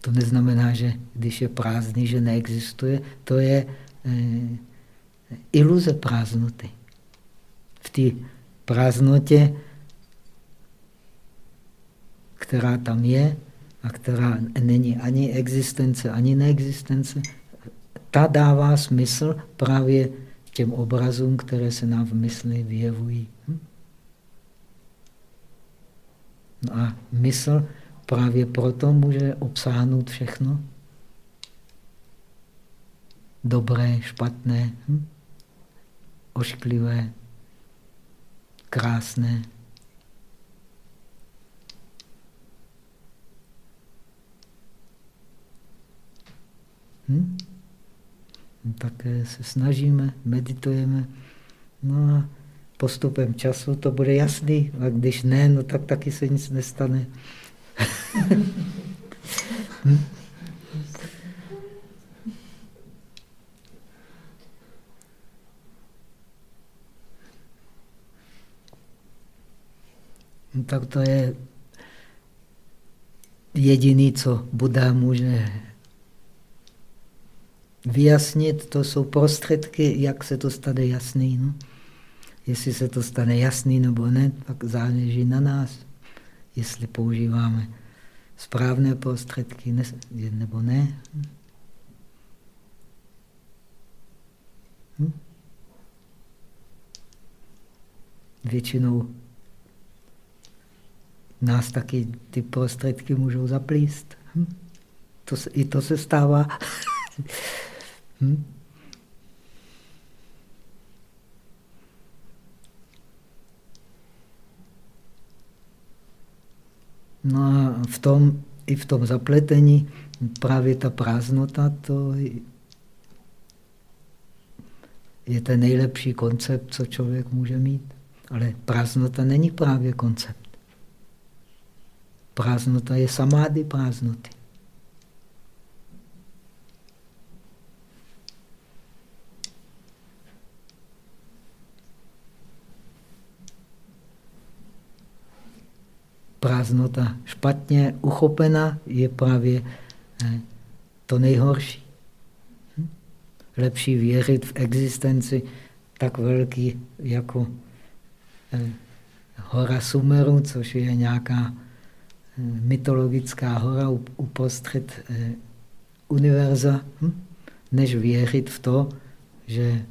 To neznamená, že když je prázdný, že neexistuje. To je eh, iluze prázdnoty. V té prázdnotě, která tam je a která není ani existence, ani neexistence, ta dává smysl právě těm obrazům, které se nám v mysli vyjevují. Hm? No a mysl Právě proto může obsáhnout všechno. Dobré, špatné, hm? ošklivé, krásné. Hm? Tak se snažíme, meditujeme. No a postupem času to bude jasný. A když ne, no tak taky se nic nestane hm? Tak to je jediný, co Buddha může vyjasnit, to jsou prostředky, jak se to stane jasný. No? Jestli se to stane jasný nebo ne, tak záleží na nás jestli používáme správné prostředky nebo ne. Hm? Většinou nás taky ty prostředky můžou zaplíst. Hm? To se, I to se stává. hm? No a v tom, i v tom zapletení právě ta prázdnota, to je ten nejlepší koncept, co člověk může mít. Ale prázdnota není právě koncept. Prázdnota je samády prázdnoty. prázdnota špatně uchopena je právě eh, to nejhorší. Hm? Lepší věřit v existenci tak velký jako eh, hora Sumeru, což je nějaká mytologická hora uprostřed univerza, hm? než věřit v to, že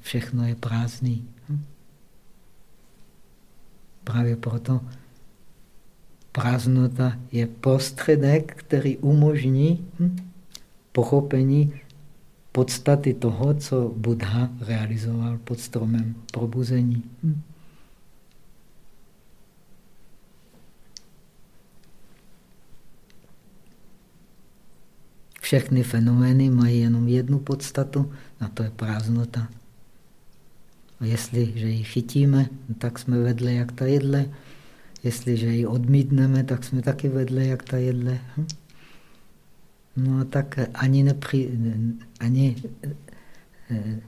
všechno je prázdný. Hm? Právě proto prázdnota je prostředek, který umožní hm, pochopení podstaty toho, co Buddha realizoval pod stromem probuzení. Hm. Všechny fenomény mají jenom jednu podstatu, a to je prázdnota. A jestliže ji chytíme, tak jsme vedle jak ta jedle. Jestliže ji odmítneme, tak jsme taky vedle jak ta jedle. Hm? No a tak ani, nepři, ani eh,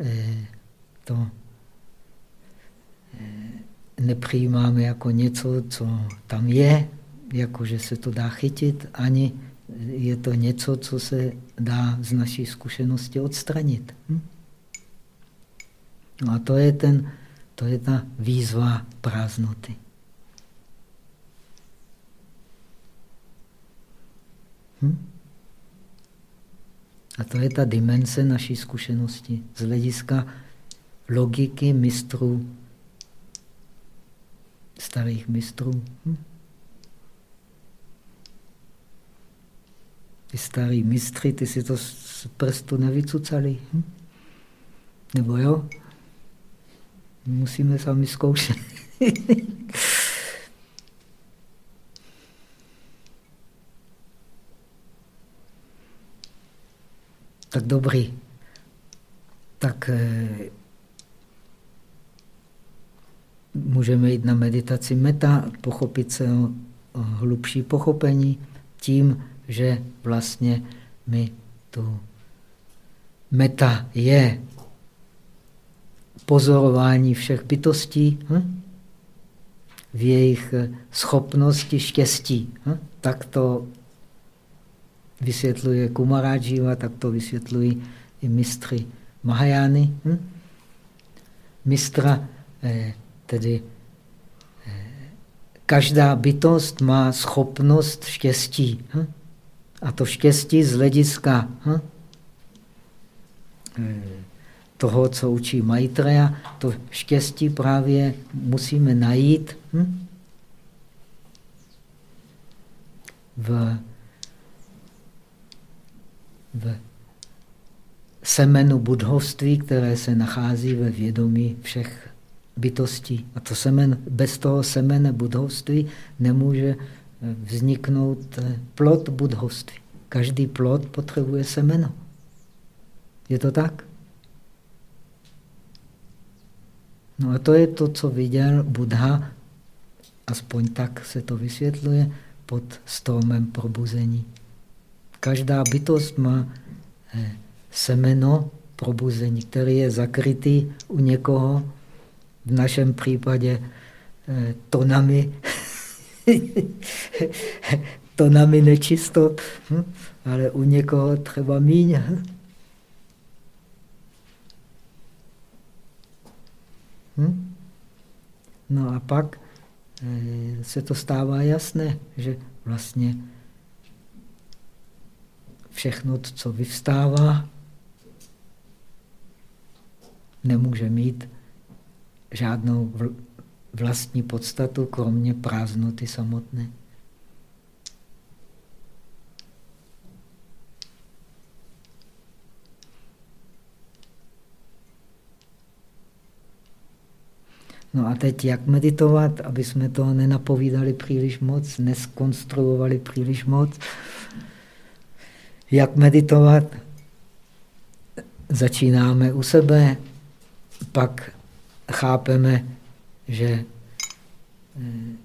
eh, to eh, nepřijímáme jako něco, co tam je, jako že se to dá chytit, ani je to něco, co se dá z naší zkušenosti odstranit. Hm? No a to je, ten, to je ta výzva prázdnoty. Hm? A to je ta dimenze naší zkušenosti z hlediska logiky mistrů, starých mistrů. Hm? Ty starý mistry, ty si to z prstu nevycucali. Hm? Nebo jo? Musíme sami zkoušet. tak dobrý. Tak eh, můžeme jít na meditaci meta, pochopit se o, o hlubší pochopení tím, že vlastně my tu meta je pozorování všech bytostí hm? v jejich schopnosti štěstí. Hm? Tak to vysvětluje Kumaráživa, tak to vysvětlují i mistry Mahajány. Hm? Mistra, eh, tedy eh, každá bytost má schopnost štěstí. Hm? A to štěstí z hlediska hm? toho, co učí Maitreya, to štěstí právě musíme najít hm? v, v semenu budhovství, které se nachází ve vědomí všech bytostí. A to semen, bez toho semene budhovství nemůže vzniknout eh, plod budhovství. Každý plod potřebuje semeno. Je to tak? No a to je to, co viděl Buddha, aspoň tak se to vysvětluje, pod stromem probuzení. Každá bytost má eh, semeno probuzení, který je zakrytý u někoho, v našem případě eh, tonami to nami nečistot, hm? ale u někoho třeba míň. Hm? hm? No a pak eh, se to stává jasné, že vlastně všechno, co vyvstává, nemůže mít žádnou vlastní podstatu, kromě prázdnoty samotné. No a teď jak meditovat, aby jsme to nenapovídali příliš moc, neskonstruovali příliš moc. Jak meditovat? Začínáme u sebe, pak chápeme, že eh,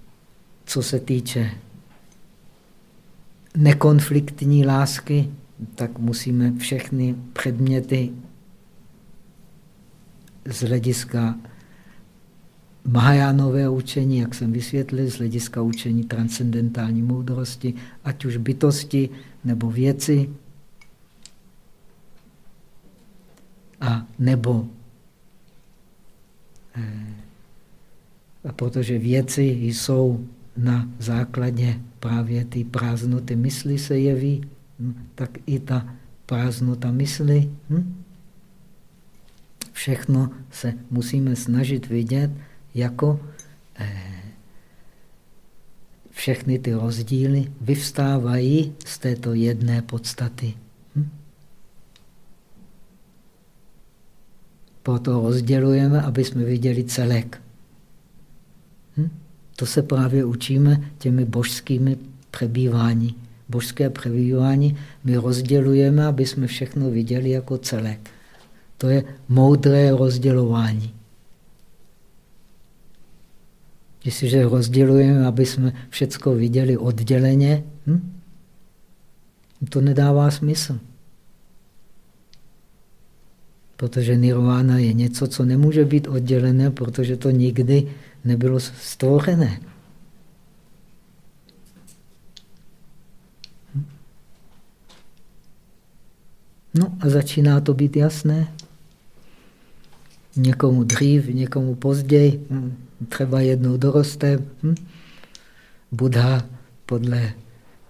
co se týče nekonfliktní lásky, tak musíme všechny předměty z hlediska Mahajánové učení, jak jsem vysvětlil, z hlediska učení transcendentální moudrosti, ať už bytosti nebo věci, a nebo eh, protože věci jsou na základě právě ty prázdnoty mysli se jeví, hm, tak i ta prázdnota mysli. Hm? Všechno se musíme snažit vidět jako eh, všechny ty rozdíly vyvstávají z této jedné podstaty. Hm? Proto rozdělujeme, aby jsme viděli celek. Hm? To se právě učíme těmi božskými přebývání. Božské přebývání my rozdělujeme, aby jsme všechno viděli jako celek. To je moudré rozdělování. Jestliže rozdělujeme, aby jsme všechno viděli odděleně, hm? to nedává smysl. Protože nirvana je něco, co nemůže být oddělené, protože to nikdy nebylo stvořené. No a začíná to být jasné. Někomu dřív, někomu později, hm, třeba jednou doroste. Hm? Buddha podle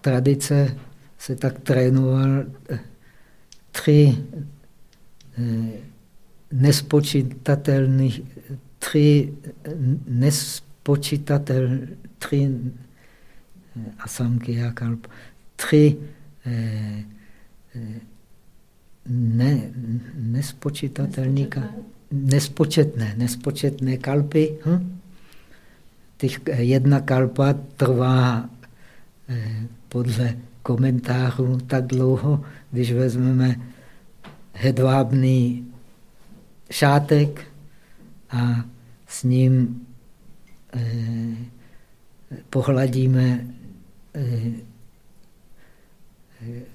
tradice se tak trénoval eh, tři eh, nespočítatelných, tři nespočítatel, tři asamky, kalp, tři ne, nespočítatelný, nespočetné, nespočetné kalpy. Hm? Těch, jedna kalpa trvá eh, podle komentářů tak dlouho, když vezmeme hedvábný šátek a s ním eh, pohladíme eh,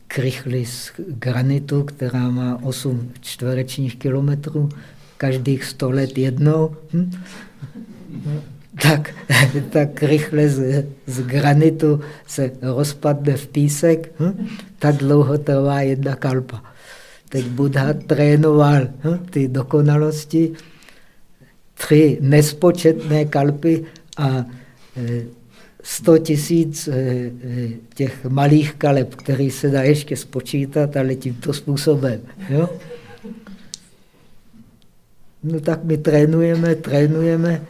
krychli z granitu, která má 8 čtverečních kilometrů, každých 100 let jednou, hm? tak, tak rychle z, z granitu se rozpadne v písek, hm? tak dlouho trvá jedna kalpa. Teď Buddha trénoval hm? ty dokonalosti, tři nespočetné kalpy a e, 100 tisíc eh, eh, těch malých kaleb, který se dá ještě spočítat, ale tímto způsobem. Jo? No tak my trénujeme, trénujeme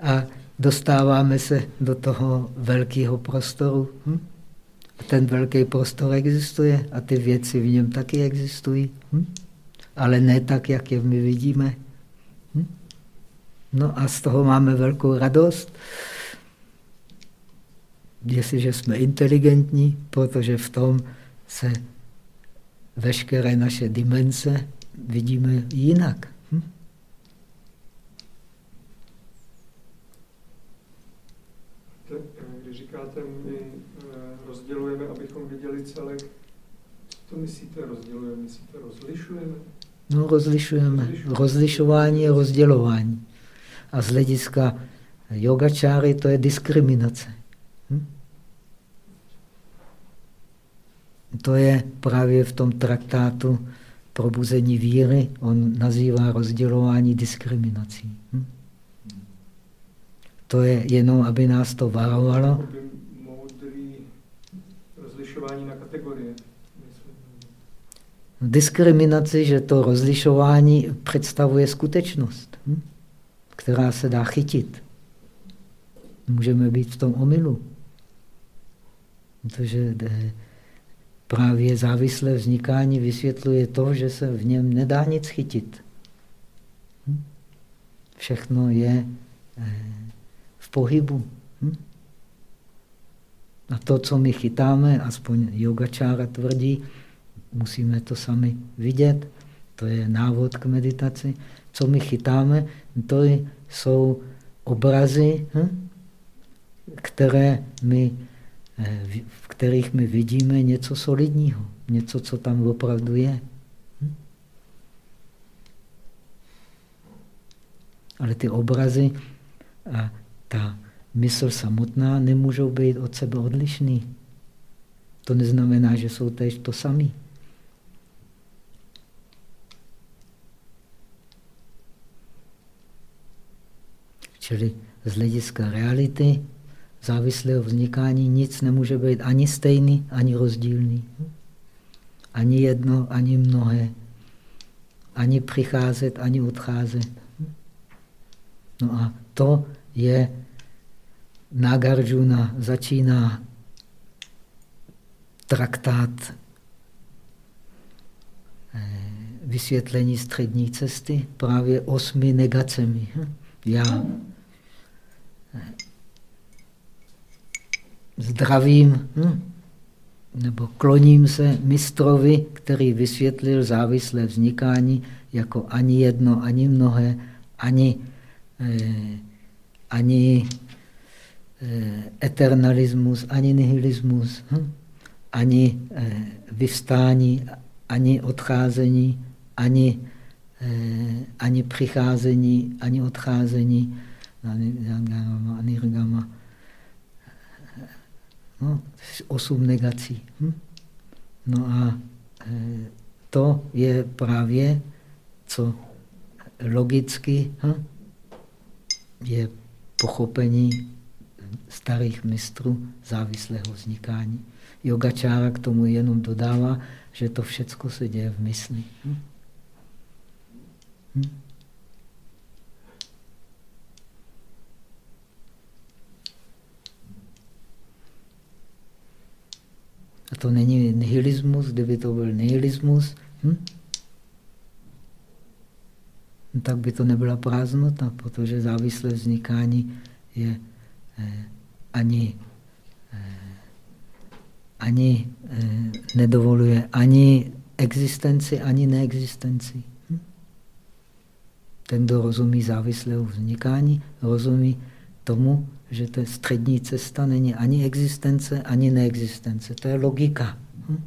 a dostáváme se do toho velkého prostoru. Hm? Ten velký prostor existuje a ty věci v něm taky existují. Hm? Ale ne tak, jak je my vidíme. No a z toho máme velkou radost jestliže jsme inteligentní, protože v tom se veškeré naše dimenze vidíme jinak. Hm? Když říkáte, my eh, rozdělujeme, abychom viděli celek, to myslíte rozdělujeme, myslíte rozlišujeme? No, rozlišujeme. Rozlišování je rozdělování. A z hlediska yogačáry to je diskriminace. Hm? To je právě v tom traktátu probuzení víry, on nazývá rozdělování diskriminací. Hm? To je jenom, aby nás to varovalo. rozlišování na kategorie. Diskriminaci, že to rozlišování představuje skutečnost, hm? Která se dá chytit. Můžeme být v tom omylu. Protože právě závislé vznikání vysvětluje to, že se v něm nedá nic chytit. Hm? Všechno je eh, v pohybu. Hm? A to, co my chytáme, aspoň yogačára tvrdí, musíme to sami vidět, to je návod k meditaci. Co my chytáme, to jsou obrazy, hm? které my Eh, v kterých my vidíme něco solidního, něco, co tam opravdu je. Hm? Ale ty obrazy a ta mysl samotná nemůžou být od sebe odlišný. To neznamená, že jsou též to samý. Čili z hlediska reality závislého vznikání nic nemůže být ani stejný, ani rozdílný. Ani jedno, ani mnohé. Ani přicházet, ani odcházet. No a to je Nagarjuna začíná traktát eh, vysvětlení střední cesty právě osmi negacemi. Já zdravím hm, nebo kloním se mistrovi, který vysvětlil závislé vznikání jako ani jedno, ani mnohé, ani, eh, ani eh, eternalismus, ani nihilismus, hm, ani eh, vyvstání, ani odcházení, ani, eh, ani přicházení, ani odcházení, ani, ani, ani No, osm negací. Hm? No a e, to je právě, co logicky hm? je pochopení starých mistrů závislého vznikání. Yogačára k tomu jenom dodává, že to všecko se děje v mysli. Hm? Hm? A to není nihilismus, kdyby to byl nihilismus, hm? no, tak by to nebyla prázdnota, protože závislé vznikání je eh, ani, eh, ani eh, nedovoluje ani existenci, ani neexistenci. Hm? Ten, kdo rozumí závislého vznikání, rozumí tomu, že to střední cesta není ani existence, ani neexistence. To je logika. Hm?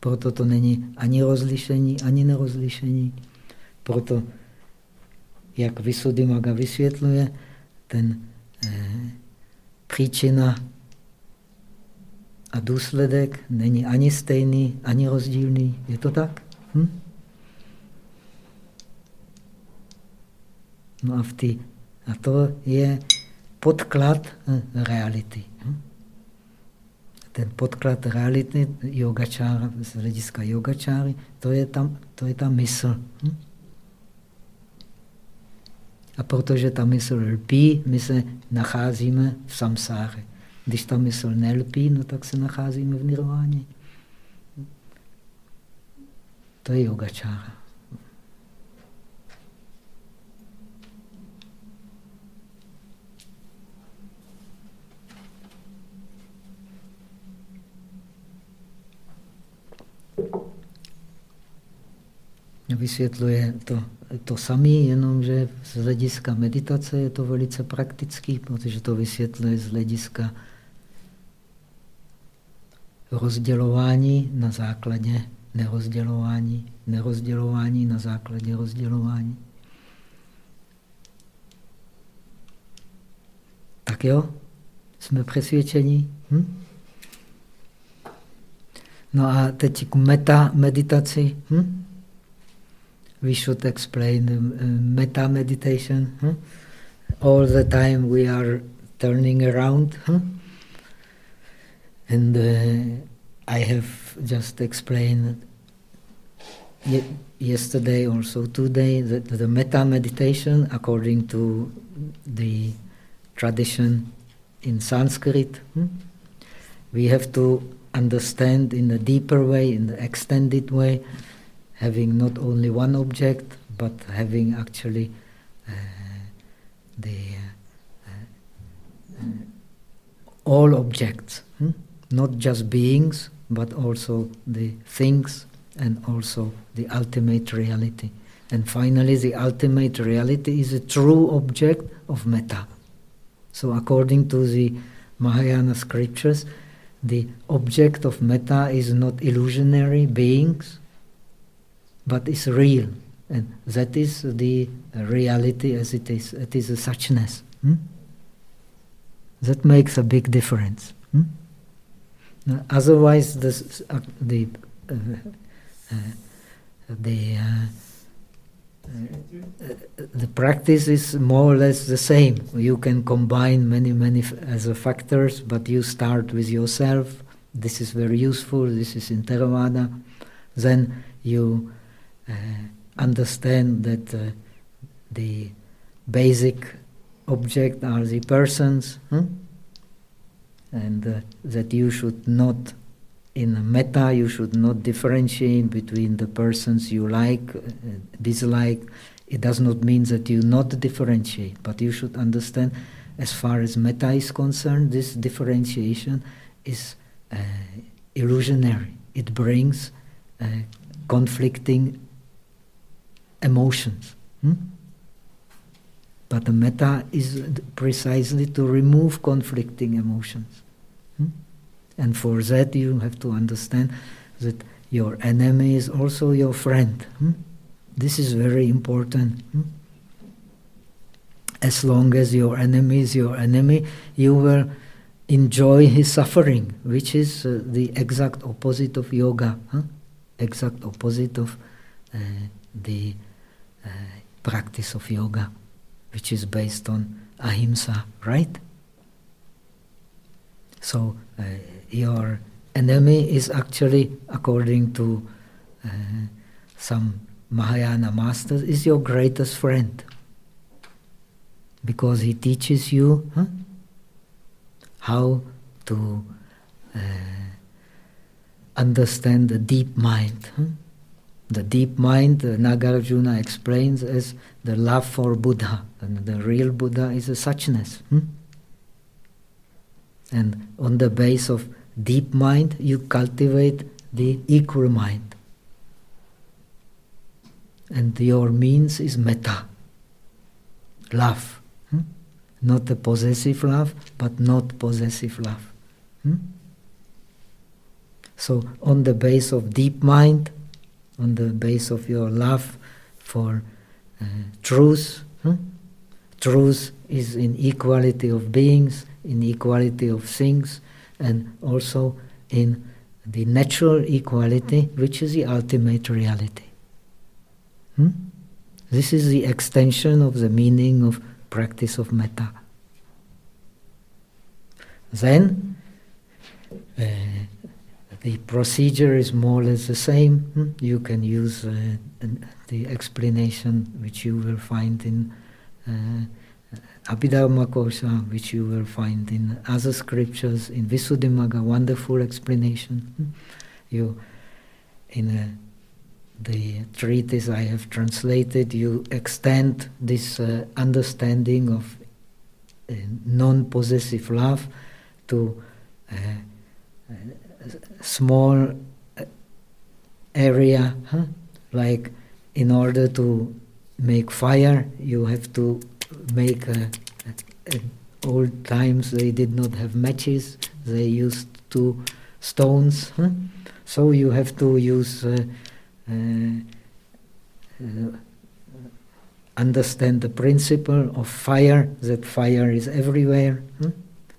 Proto to není ani rozlišení, ani nerozlišení. Proto, jak Vysuddhimaga vysvětluje, ten eh, příčina a důsledek není ani stejný, ani rozdílný. Je to tak? Hm? No a, v tý, a to je podklad eh, reality. Hm? Ten podklad reality yogačára, z hlediska yogačáry, to je, tam, to je ta mysl. Hm? A protože ta mysl lpí, my se nacházíme v samsáře. Když ta mysl nelpí, no tak se nacházíme v nirváně. To je yogačára. Vysvětluje to, to samé, jenomže z hlediska meditace je to velice praktický, protože to vysvětluje z hlediska rozdělování na základě nerozdělování, nerozdělování na základě rozdělování. Tak jo, jsme přesvědčeni? Hm? No a teď k meta meditaci. Hm? We should explain the uh, meta meditation. Hm? All the time we are turning around. Hm? And uh, I have just explained yesterday, also today, that the meta meditation, according to the tradition in Sanskrit, hmm? we have to understand in a deeper way, in the extended way, having not only one object, but having actually uh, the uh, uh, all objects, hmm? not just beings, but also the things and also the ultimate reality. And finally, the ultimate reality is a true object of metta. So according to the Mahayana scriptures, the object of metta is not illusionary beings, but is real And that is the reality as it is. It is a suchness. Hmm? That makes a big difference. Hmm? Otherwise, this, uh, the uh, uh, the uh, the practice is more or less the same. You can combine many, many as factors, but you start with yourself. This is very useful. This is in Theravada. Then you uh, understand that uh, the basic object are the persons, hmm? and uh, that you should not in metta you should not differentiate between the persons you like, uh, dislike. It does not mean that you not differentiate, but you should understand as far as metta is concerned, this differentiation is uh, illusionary. It brings uh, conflicting emotions. Hmm? But the metta is precisely to remove conflicting emotions. And for that, you have to understand that your enemy is also your friend. Hmm? This is very important. Hmm? As long as your enemy is your enemy, you will enjoy his suffering, which is uh, the exact opposite of yoga, huh? exact opposite of uh, the uh, practice of yoga, which is based on ahimsa, right? So uh, your enemy is actually, according to uh, some Mahayana masters, is your greatest friend. Because he teaches you huh, how to uh, understand the deep mind. Huh? The deep mind, uh, Nagarjuna explains as the love for Buddha, and the real Buddha is a suchness. Hmm? And on the base of deep mind, you cultivate the equal mind. And your means is metta, love. Hmm? Not a possessive love, but not possessive love. Hmm? So, on the base of deep mind, on the base of your love for uh, truth, hmm? truth is in equality of beings, in equality of things, and also in the natural equality, which is the ultimate reality. Hmm? This is the extension of the meaning of practice of metta. Then uh, the procedure is more or less the same. Hmm? You can use uh, the explanation which you will find in uh, Abhidharma Kosha, which you will find in other scriptures, in Visuddhimagga, wonderful explanation. You, in a, the treatise I have translated, you extend this uh, understanding of uh, non-possessive love to uh, a small uh, area, huh? like in order to make fire, you have to make a, a, old times they did not have matches they used two stones huh? so you have to use uh, uh, uh, understand the principle of fire that fire is everywhere huh?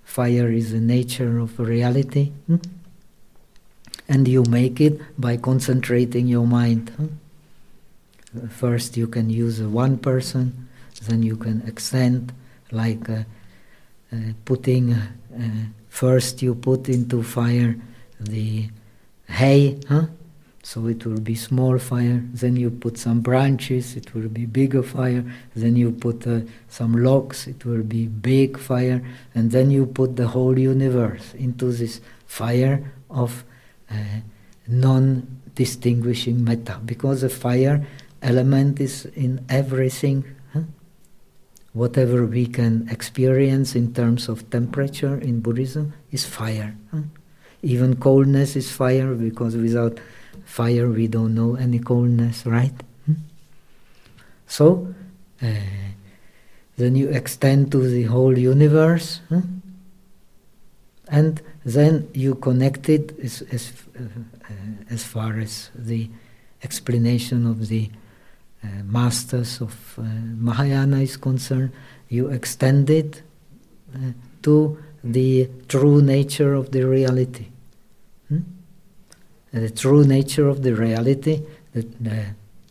fire is the nature of reality huh? and you make it by concentrating your mind first you can use one person then you can extend like uh, uh, putting uh, first you put into fire the hay huh? so it will be small fire then you put some branches it will be bigger fire then you put uh, some logs it will be big fire and then you put the whole universe into this fire of uh, non-distinguishing metta because the fire element is in everything whatever we can experience in terms of temperature in Buddhism is fire. Even coldness is fire because without fire we don't know any coldness, right? So, uh, then you extend to the whole universe, and then you connect it as, as, uh, as far as the explanation of the masters of Mahayana is concerned, you extend it to the true nature of the reality. Hmm? The true nature of the reality, the, the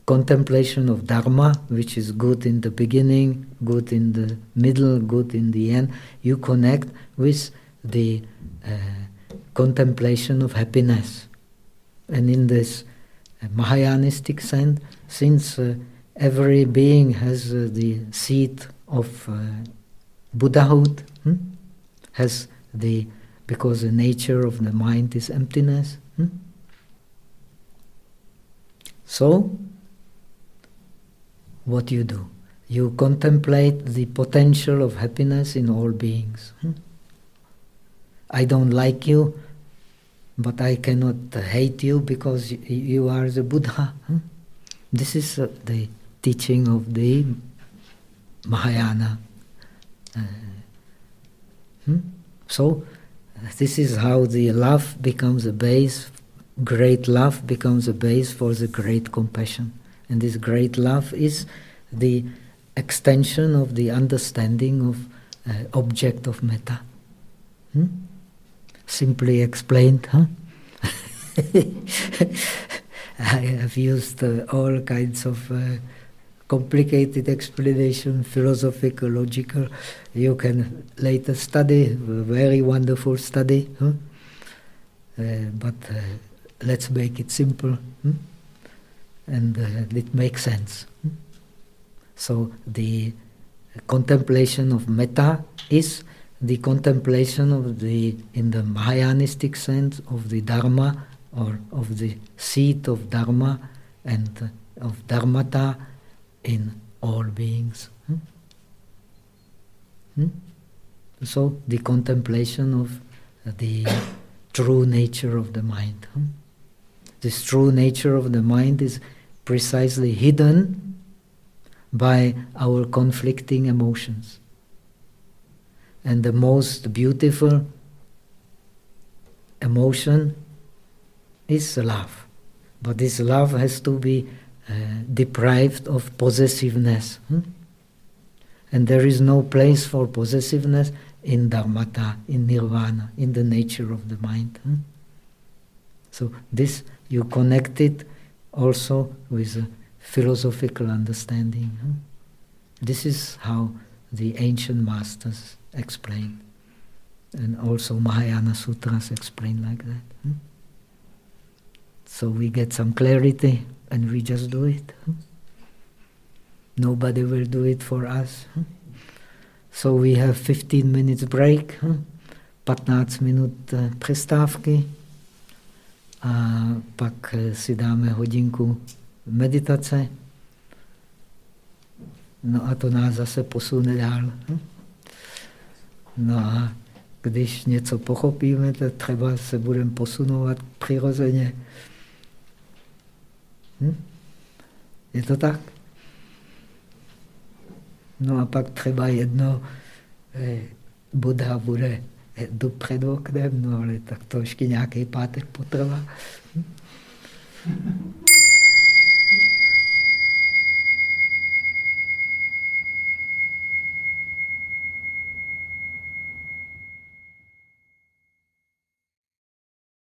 contemplation of Dharma, which is good in the beginning, good in the middle, good in the end, you connect with the uh, contemplation of happiness. And in this uh, Mahayanistic sense, since uh, every being has uh, the seat of uh, Buddhahood, hmm? has the because the nature of the mind is emptiness. Hmm? So, what you do? You contemplate the potential of happiness in all beings. Hmm? I don't like you, but I cannot hate you because you are the Buddha. Hmm? This is uh, the teaching of the Mahayana. Uh, hmm? So, this is how the love becomes a base, great love becomes a base for the great compassion. And this great love is the extension of the understanding of uh, object of metta. Hmm? Simply explained, huh? I have used uh, all kinds of uh, complicated explanation, philosophical, logical. You can later study, a very wonderful study. Huh? Uh, but let's make it simple. Hmm? And uh, it makes sense. Hmm? So the contemplation of metta is the contemplation of the, in the Mahayanistic sense, of the Dharma or of the seat of Dharma and of Dharmata in all beings. Hmm? Hmm? So the contemplation of the true nature of the mind. Hmm? This true nature of the mind is precisely hidden by our conflicting emotions. And the most beautiful emotion is love. But this love has to be uh, deprived of possessiveness. Hmm? And there is no place for possessiveness in Dharmata, in Nirvana, in the nature of the mind. Hmm? So this you connect it also with a philosophical understanding. Hmm? This is how the ancient masters explain. And also Mahayana Sutras explain like that. So we get some clarity and we just do it. Nobody will do it for us. So we have 15 minutes break, 15 minut eh, přestávky a pak eh, si dáme hodinku meditace. No a to nás zase posune dál. No a když něco pochopíme, tak třeba se budeme posunovat přirozeně. Hm? Je to tak? No a pak třeba jedno eh, Buddha bude eh, jdu před oknem, no ale tak to ještě nějaký pátek potrvá. Hm?